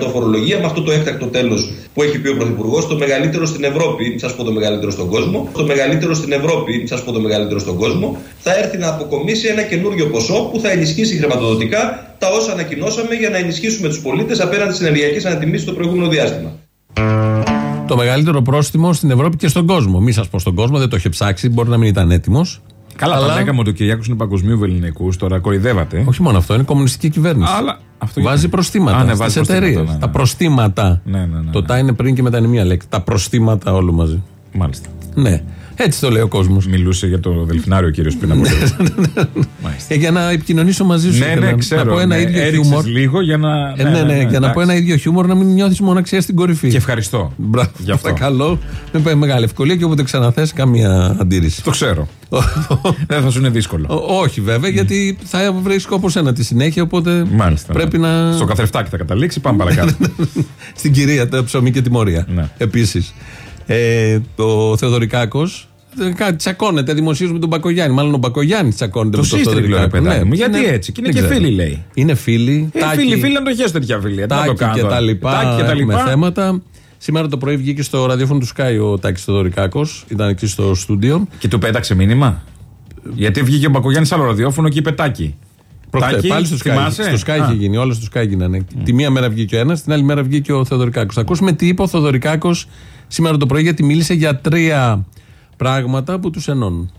90% φορολογία, με αυτό το έκτακτο τέλος που έχει πει ο Πρωθυπουργός, το μεγαλύτερο στην Ευρώπη, μην σας πω το μεγαλύτερο στον κόσμο, το μεγαλύτερο στην Ευρώπη, μην σας πω το μεγαλύτερο στον κόσμο, θα έρθει να αποκομίσει ένα καινούριο ποσό που θα ενισχύσει χρηματοδοτικά τα όσα ανακοινώσαμε για να ενισχύσουμε τους πολίτες απέναντι στι ενεργειακέ ανατιμήσει το προηγούμενο διάστημα. Το μεγαλύτερο πρόστιμο στην Ευρώπη και στον κόσμο. Μη σας πω στον κόσμο, δεν το είχε ψάξει, μπορεί να μην ήταν έτοιμος. Καλά, Αλλά- τα λέγαμε ότι ο Κυριάκος είναι παγκοσμίου ελληνικού, τώρα κοροϊδεύατε. Όχι μόνο αυτό, είναι κομμουνιστική κυβέρνηση. Αλλά αυτό Βάζει γιατί; προστήματα Α, ναι, στις βάζει προστήματα, εταιρείες. ναι, ναι. Τα προστήματα. Ναι, ναι, ναι, Το τα είναι πριν και μετά είναι μία λέξη. Τα προστήματα όλο μαζί. Μάλιστα. Ναι. Έτσι το λέει ο κόσμος. Μιλούσε για το δελφινάριο κύριος πριν από λίγο. Ε, για να επικοινωνήσω μαζί σου. Ναι, ήθελα ναι, να- ξέρω. Να πω ένα ναι, ίδιο έριξες χιούμορ. λίγο για να. Ε, ναι, ναι, για να εντάξει. πω ένα ίδιο χιούμορ να μην νιώθεις μοναξιάς στην κορυφή. Και ευχαριστώ. Μπράβο, Γι' αυτό. Παρακαλώ. Με πάει μεγάλη ευκολία και όποτε ξαναθέσει καμία αντίρρηση. Το ξέρω. Δεν θα σου είναι δύσκολο. Ό- Όχι βέβαια, γιατί θα βρίσκω όπω ένα τη συνέχεια. Οπότε Μάλιστα. πρέπει ναι. να. Στο καθρεφτάκι θα καταλήξει, πάμε παρακάτω. Στην κυρία, το ψωμί και τιμωρία. Ναι. Επίσης. Ε, ο Θεοδωρικάκος. Κάτι τσακώνεται, δημοσίως με τον Μπακογιάννη. Μάλλον ο Μπακογιάννης τσακώνεται Το με τον σύστριγγλο, ρε Θεοδωρικάκο. παιδάκι μου. Γιατί είναι- έτσι. Και είναι δεν και ξέρω. φίλοι, λέει. Είναι φίλοι. Ε, τάκι, φίλοι, φίλοι να το χέσω τέτοια φίλη. Τι να το τάκι κάνω και τώρα. τα λοιπά. Τάκι και τα έχουμε λοιπά. θέματα. Σήμερα το πρωί βγήκε στο ραδιόφωνο του Sky ο Τάκης Θεοδωρικάκος. Ήταν εκεί στο στούντιο. Και του πέταξε μήνυμα; Γιατί βγήκε ο Μπακογιάννης άλλο ραδιόφωνο και είπε τάκι. Προχτέ, Τάκη, πάλι στο Sky. θυμάσαι; Στο Sky Α. είχε γίνει, όλα στο Sky γίνανε. Τη μία μέρα βγήκε ο ένας, την άλλη μέρα βγήκε ο Θεοδωρικάκος. Θα ακούσουμε τι είπε ο Θεοδωρικάκος σήμερα το πρωί, γιατί μίλησε για τρία πράγματα που τους ενώνουν.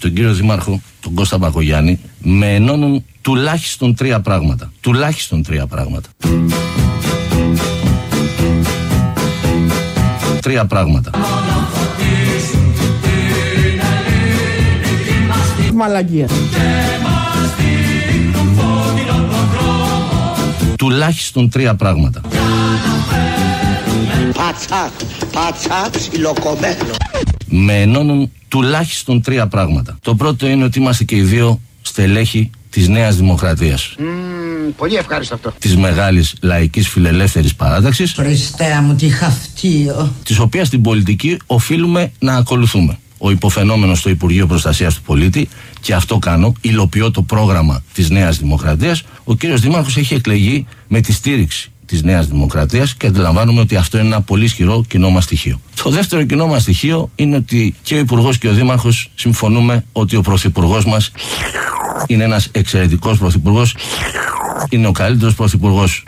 τον κύριο Δήμαρχο, τον Κώστα Μπακογιάννη, με ενώνουν τουλάχιστον τρία πράγματα. Τουλάχιστον τρία πράγματα. Τρία πράγματα. Μαλαγία. Τουλάχιστον τρία πράγματα. Πατσά, πατσά ψιλοκομμένο. Με ενώνουν τουλάχιστον τρία πράγματα. Το πρώτο είναι ότι είμαστε και οι δύο στελέχη της Νέας Δημοκρατίας, πολύ ευχάριστο αυτό. της μεγάλης λαϊκής φιλελεύθερης παράταξης, Χριστέ μου, τι χαυτίο. της οποίας την πολιτική οφείλουμε να ακολουθούμε. Ο υποφαινόμενος στο Υπουργείο Προστασίας του Πολίτη, και αυτό κάνω, υλοποιώ το πρόγραμμα της Νέας Δημοκρατίας, ο κύριος Δήμαρχος έχει εκλεγεί με τη στήριξη της Νέας Δημοκρατίας και αντιλαμβάνομαι ότι αυτό είναι ένα πολύ ισχυρό κοινό μας στοιχείο. Το δεύτερο κοινό μας στοιχείο είναι ότι και ο Υπουργός και ο Δήμαρχος συμφωνούμε ότι ο Πρωθυπουργός μας είναι ένας εξαιρετικός Πρωθυπουργός, είναι ο καλύτερος Πρωθυπουργός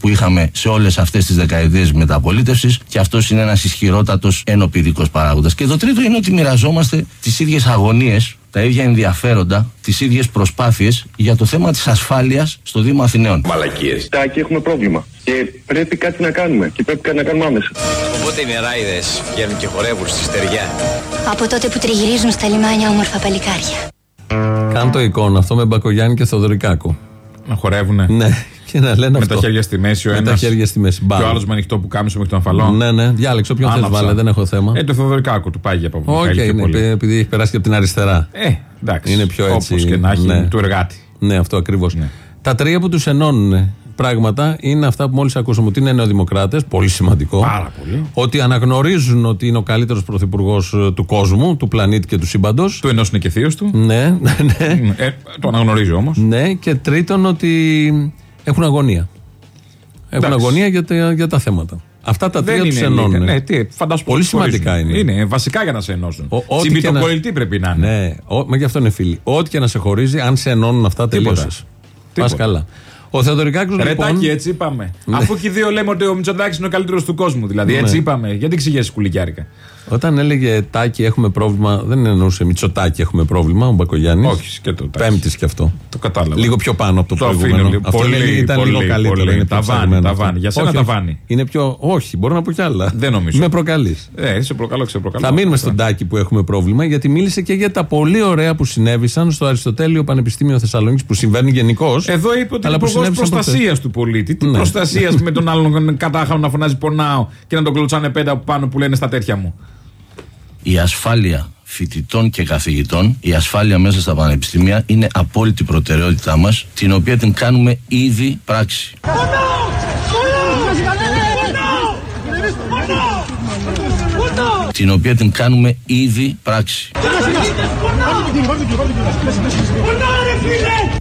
που είχαμε σε όλες αυτές τις δεκαετίες μεταπολίτευσης και αυτός είναι ένας ισχυρότατος ενωπηδικός παράγοντας. Και το τρίτο είναι ότι μοιραζόμαστε τις ίδιες αγωνίες, τα ίδια ενδιαφέροντα, τις ίδιες προσπάθειες για το θέμα της ασφάλειας στο Δήμο Αθηναίων. Μαλακίες. Τάκη έχουμε πρόβλημα. Και πρέπει κάτι να κάνουμε. Και πρέπει κάτι να κάνουμε άμεσα. Οπότε οι νεράιδες βγαίνουν και χορεύουν στη στεριά. Από τότε που τριγυρίζουν στα λιμάνια όμορφα παλικάρια. Κάν το εικόνα αυτό με Μπακογιάννη και Θοδωρικάκο. Να χορεύουνε. Ναι, και να λένε Με αυτό. τα χέρια στη μέση ο Με ένας. τα χέρια στη μέση. Και Μπαμ. ο άλλος με ανοιχτό που κάμισο μέχρι τον αφαλό. Ναι, ναι, διάλεξε όποιον θες Άναψα. βάλε, δεν έχω θέμα. Ε, το Θοδωρικάκο του πάγει από Όχι, Μιχαήλ πιο είναι πολύ. επει- επειδή έχει περάσει και από την αριστερά. Ε, εντάξει. Είναι πιο έτσι. Όπως και να έχει, ναι. του εργάτη. Ναι, αυτό ακριβώς. Τα τρία που τους ενώνουν πράγματα είναι αυτά που μόλις ακούσαμε. Ότι είναι νεοδημοκράτες, πολύ σημαντικό. Πάρα πολύ. Ότι αναγνωρίζουν ότι είναι ο καλύτερος πρωθυπουργός του κόσμου, του πλανήτη και του σύμπαντος. Του ενός είναι και θείος του. Ναι, ναι, ναι. Ε, το αναγνωρίζω όμως. Ναι, και τρίτον ότι έχουν αγωνία. Έχουν Εντάξει. αγωνία για τα, για τα θέματα. Αυτά τα τρία Δεν του είναι ενώνουν. λίγα. Ναι, τι, φαντάσου Πολύ πώς σημαντικά χωρίζουν. είναι. Είναι βασικά για να σε ενώσουν. Ο- ό,τι και Συμπιτοκολλητή να- πρέπει να είναι. Ναι, ο, μα γι' αυτό είναι φίλοι. Ό,τι και να σε χωρίζει, αν σε ενώνουν αυτά, Τίποτα. τελείωσες. Πας Τίποτα. καλά. Ο Θεοδωρικάκος Ρε λοιπόν. Τάκη, έτσι είπαμε. Ναι. Αφού και οι δύο λέμε ότι ο Μητσοτάκης είναι ο καλύτερος του κόσμου. Δηλαδή, Ναι. έτσι είπαμε. Γιατί εξηγήσει κουλικιάρικα. Όταν έλεγε Τάκη έχουμε πρόβλημα, δεν εννοούσε Μητσοτάκη έχουμε πρόβλημα, ο Μπακογιάννης. Όχι, και το Τάκη. Πέμπτη και αυτό. Το κατάλαβα. Λίγο πιο πάνω από το, Το αφήνω προηγούμενο. λίγο. Αυτό Πολύ, είναι- ήταν πολύ, λίγο καλύτερο. πολύ. Είναι πιο Τα βάνει, ψαγμένο τα αυτό. βάνει. Για σένα όχι, τα όχι. βάνει. Είναι πιο. Όχι, μπορώ να πω κι άλλα. Δεν νομίζω. Με προκαλείς. Ε, σε προκαλώ, σε προκαλώ. Θα μείνουμε στον Τάκη που έχουμε πρόβλημα, γιατί μίλησε και για τα πολύ ωραία που συνέβησαν στο Αριστοτέλειο Πανεπιστήμιο Θεσσαλονίκης που συμβαίνουν γενικώς. Εδώ είπε ότι είναι υπουργός προστασίας του πολίτη. Τι Ναι. προστασίας με τον άλλον κατάχαρο να φωνάζει πονάω και να τον κλωτσάνε πέντε από πάνω που λένε στα τέτοια μου. Η ασφάλεια φοιτητών και καθηγητών, η ασφάλεια μέσα στα πανεπιστήμια είναι απόλυτη προτεραιότητά μας, την οποία την κάνουμε ήδη πράξη. Την οποία την κάνουμε ήδη πράξη.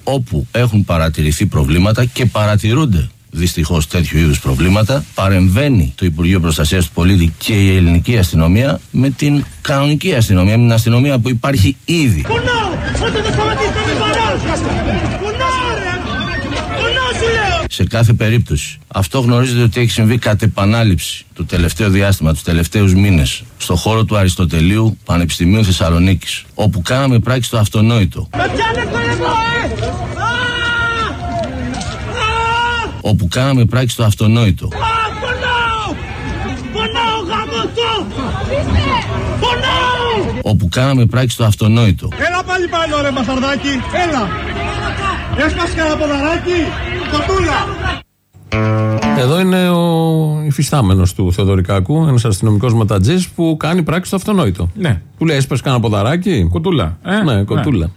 Όπου έχουν παρατηρηθεί προβλήματα και παρατηρούνται δυστυχώς τέτοιου είδους προβλήματα, παρεμβαίνει το Υπουργείο Προστασίας του Πολίτη και η ελληνική αστυνομία με την κανονική αστυνομία, με την αστυνομία που υπάρχει ήδη. Σε κάθε περίπτωση. Αυτό γνωρίζετε ότι έχει συμβεί κατ' επανάληψη το τελευταίο διάστημα, τους τελευταίους μήνες, στο χώρο του Αριστοτελείου Πανεπιστημίου Θεσσαλονίκης, όπου κάναμε πράξη το αυτονόητο. Όπου κάναμε πράξη το αυτονόητο. Όπου κάναμε πράξη το αυτονόητο. Έλα πάλι πάνω ρε μπασταρδάκι, έλα. Έσπασε κανένα ποδαράκι, κοτούλα. Εδώ είναι ο υφιστάμενος του Θεοδωρικάκου, ένας αστυνομικός ματατζής που κάνει πράξη στο αυτονόητο. Ναι. Του λέει: Έσπασε κανένα ποδαράκι. Κοτούλα. Ε; Ναι, κοτούλα.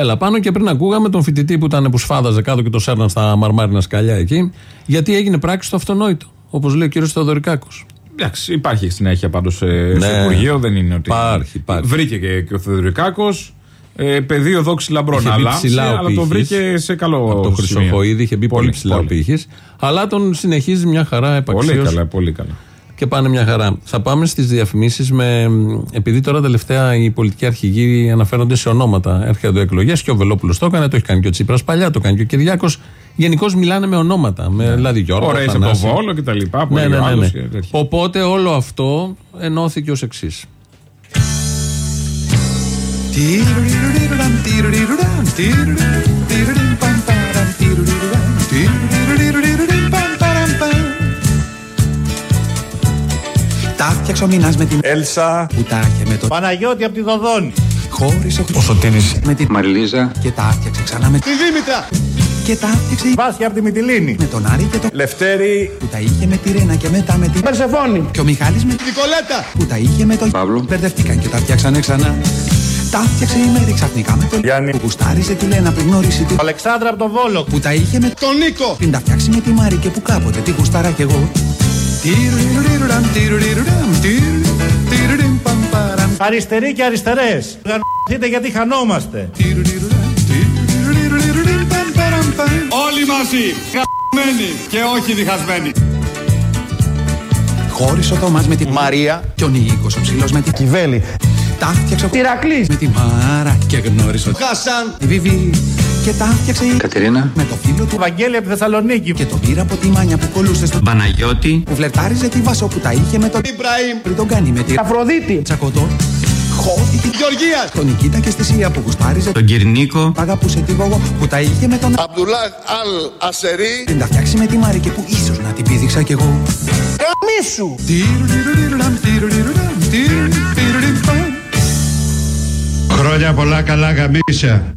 Έλα πάνω και πριν ακούγαμε τον φοιτητή που ήταν που σφάδαζε κάτω και το σέρναν στα μαρμάρινα σκαλιά εκεί, γιατί έγινε πράξη στο αυτονόητο. Όπως λέει ο κύριος Θεοδωρικάκος. Εντάξει, υπάρχει συνέχεια πάντως στο Ναι. Υπουργείο, δεν είναι ότι. Υπάρχει, υπάρχει. Βρήκε και, και ο Θεοδωρικάκος ε, πεδίο δόξη λαμπρών. Είχε μπει Αλλά, ψηλά ο αλλά τον πύχης. βρήκε σε καλό Από το σημείο. Χρυσοχοίδη είχε μπει πολύ, Πολύ, ψηλά ο πολύ. πύχης, Αλλά τον συνεχίζει μια χαρά επαξίως. Πολύ καλά, πολύ καλά. Και πάνε μια χαρά. Θα πάμε στις διαφημίσεις με. Επειδή τώρα τελευταία οι πολιτικοί αρχηγοί αναφέρονται σε ονόματα. Έρχονται εκλογές και ο Βελόπουλος το έκανε, το έχει κάνει και ο Τσίπρας παλιά, το κάνει και ο Κυριάκος. Γενικώς μιλάνε με ονόματα. Με, δηλαδή Γιώργο. Ωραία, από το Θανάση. Βόλο και τα λοιπά. που Ναι, έλεγε ναι, ο ναι, άλλος ναι. και τέτοια. Οπότε όλο αυτό ενώθηκε ως εξής. Τα φτιάξω μηνάς με την Έλσα. που τα είχε με το Παναγιώτη από τη Δοδόνη. χώρισε ο Σωτήρης με την Μαριλίζα και τα φτιάξε ξανά με Τη Δήμητρα. και τα φτιάξε Βάσια από τη Μυτιλίνη. με τον Άρη και τον Λευτέρη. που τα είχε με τη Ρένα και μετά με την Περσεφόνη. και ο Μιχάλης με την Νικολέτα. που τα είχε με τον Παύλο μπερδευτήκαν και τα φτιάξανε ξανά Τα φτιάξε η μέρη ξαφνικά με τον Γιάννη. που γουστάριζε τη Λένα πριν γνωρίσει την Αλεξάνδρα από τον Βόλο. που τα είχε με Τον Νίκο. πριν τα φτιάξει με τη Μάρη και που κάποτε τη γουστάρα κι εγώ. Αριστεροί και αριστερές. Γαρ***είτε γιατί χανόμαστε. Όλοι μαζί, γαμμένοι και όχι διχασμένοι. Χώρισε ο Θωμάς με τη Μαρία και ο Νίκος ο ψηλός με τη Κυβέλη. Τα φτιάξε ο Ηρακλής με τη Μάρα και γνώρισε ο Χάσαν. τη Βιβί και τα φτιάξε η Κατερίνα με το φίλο του Βαγγέλη από τη Θεσσαλονίκη. και τον πήρα από τη μάνια που κολούσε στο Παναγιώτη που φλερτάριζε τη Βάσο που τα είχε με τον Ιμπραήμ. πριν τον κάνει με τη Αφροδίτη. Τσακωτό Χώθηκε Γεωργίας. τον Νικήτα και στη Σία που γουστάριζε τον Κυρνίκο που αγαπούσε τη Βογό που τα είχε με τον Αμπτουλάχ Αλ Ασερί. πριν τα φτιάξει με τη Μάρη και που ίσως να την πήδηξα κι εγώ Καμίσου. Τιρουριρουριρουραμ, τιρουριρουραμ, τιρου, τιρουριριμ, παμ. Χρόνια πολλά καλά γαμίσια.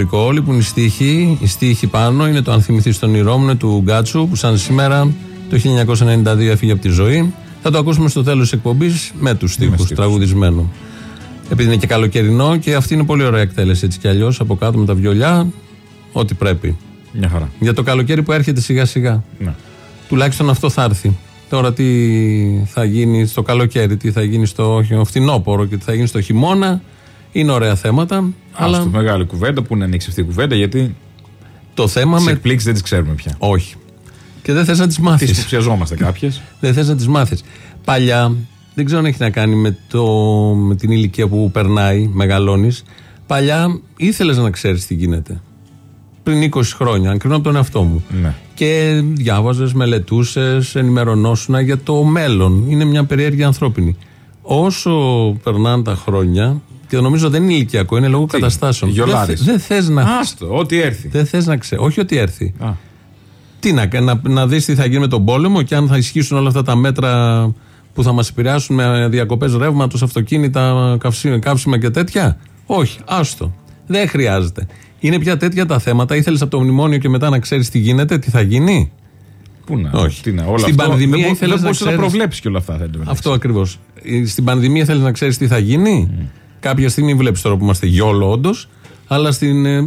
Είναι ορχιστρικό όλοι που είναι οι στίχοι. Οι στίχοι πάνω είναι το Αν θυμηθείς τον όνειρό μου είναι του Γκάτσου που σαν σήμερα το 1992 έφυγε από τη ζωή. Θα το ακούσουμε στο τέλος της εκπομπής με τους στίχους, τραγουδισμένο. Επειδή είναι και καλοκαιρινό και αυτή είναι πολύ ωραία εκτέλεση έτσι κι αλλιώς από κάτω με τα βιολιά. Ό,τι πρέπει. Μια χαρά. Για το καλοκαίρι που έρχεται σιγά σιγά. Ναι. Τουλάχιστον αυτό θα έρθει. Τώρα τι θα γίνει στο καλοκαίρι, τι θα γίνει στο φθινόπωρο και τι θα γίνει στο χειμώνα. Είναι ωραία θέματα. Αλλά... αλλά μεγάλη κουβέντα που να ανοίξει αυτή η κουβέντα γιατί το θέμα τι με. εκπλήξεις δεν τις ξέρουμε πια. Όχι. Και δεν θες να τις μάθεις. Τι υποψιαζόμαστε κάποιες. Δεν θες να τις μάθεις. Παλιά, δεν ξέρω αν έχει να κάνει με, το, με την ηλικία που περνάει, μεγαλώνεις. Παλιά ήθελες να ξέρεις τι γίνεται. Πριν 20 χρόνια, αν κρίνω από τον εαυτό μου. Ναι. Και διάβαζες, μελετούσες, ενημερωνόσουν για το μέλλον. Είναι μια περιέργεια ανθρώπινη. Όσο περνάνε τα χρόνια, και νομίζω δεν είναι ηλικιακό, είναι λόγω καταστάσεων. Γιολάρης. Δεν θες να. Άστο, ό,τι έρθει. Δεν θες να ξέρει. Όχι ότι έρθει. Α. Τι να, να, να δεις τι θα γίνει με τον πόλεμο και αν θα ισχύσουν όλα αυτά τα μέτρα που θα μας επηρεάσουν με διακοπές ρεύματος, αυτοκίνητα, καυσί- καύσιμα και τέτοια; Όχι, άστο. Δεν χρειάζεται. Είναι πια τέτοια τα θέματα. Ήθελες από το μνημόνιο και μετά να ξέρεις τι γίνεται, τι θα γίνει; Πού να, Όχι. τι να, όλα Στην αυτό, πανδημία δεν, μπο- ήθελες δεν να μπορούσε να, ξέρεις. προβλέψεις και όλα αυτά. Δεν το Αυτό ακριβώς. Στην πανδημία θέλει να ξέρεις τι θα γίνει; Κάποια στιγμή βλέπεις τώρα που είμαστε γιόλο, όντως. Αλλά στην, ε, ε,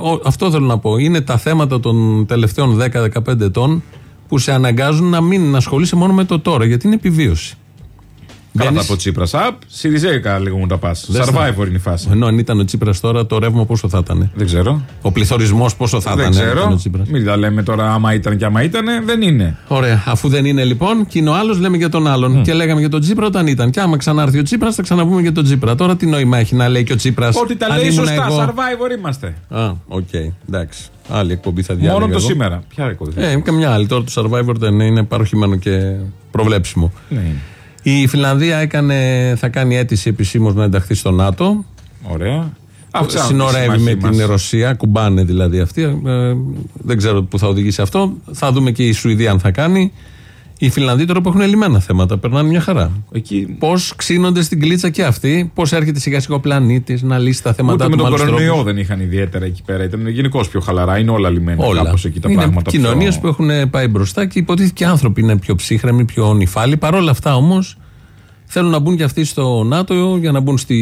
ο- αυτό θέλω να πω. Είναι τα θέματα των τελευταίων 10-15 ετών που σε αναγκάζουν να μην ασχολείσαι μόνο με το τώρα, γιατί είναι επιβίωση. Καλά τα Μπαίνεις- από Τσίπρας. Απ, Σιριζέικα λίγο μου τα πας. Δεν Survivor είναι η φάση. Ενώ αν ήταν ο Τσίπρας τώρα, το ρεύμα πόσο θα ήταν. Δεν ξέρω. Ο πληθωρισμός πόσο θα δεν ήταν. αν ήταν ο ξέρω. Τσίπρας; Μην τα λέμε τώρα άμα ήταν και άμα ήταν. Δεν είναι. Ωραία. Αφού δεν είναι λοιπόν, και είναι ο άλλος, λέμε για τον άλλον. Και λέγαμε για τον Τσίπρα όταν ήταν. Και άμα ξανάρθει ο Τσίπρας, θα ξαναπούμε για τον Τσίπρα. Τώρα τι νόημα έχει να λέει και ο Τσίπρας. Ότι τα λέει σωστά. Survivor είμαστε. Α, οκ. Εντάξει. Άλλη εκπομπή θα διάλεγα. Μόνο το εγώ. σήμερα. Ποια εκπομπή; Ε, καμιά άλλη. Τώρα το Survivor δεν είναι παρωχημένο και προβλέψιμο. Ναι, είναι. Η Φινλανδία έκανε, θα κάνει αίτηση επισήμως να ενταχθεί στο ΝΑΤΟ. Ωραία. Αυξάνονται οι Συνορεύει με σύμμαχοί την μας. Ρωσία, ακουμπάνε δηλαδή αυτοί. Ε, δεν ξέρω πού θα οδηγήσει αυτό. Θα δούμε και η Σουηδία αν θα κάνει. Οι Φινλανδοί τώρα που έχουν λυμμένα θέματα, περνάνε μια χαρά. Εκεί Πώς ξύνονται στην κλίτσα και αυτοί, πώς έρχεται σιγά σιγά ο πλανήτης να λύσει τα θέματα Ούτε του με τον με άλλους κορονοϊό τρόπους. δεν είχαν ιδιαίτερα εκεί πέρα. Ήταν γενικώ πιο χαλαρά. Είναι όλα λυμμένα Όλα. κάπως εκεί τα είναι πράγματα. πιο- κοινωνίες που έχουν πάει μπροστά και υποτίθεται και οι άνθρωποι είναι πιο ψύχραιμοι, πιο νηφάλιοι. Παρ' όλα αυτά όμως θέλουν να μπουν και αυτοί στο ΝΑΤΟ για να μπουν στη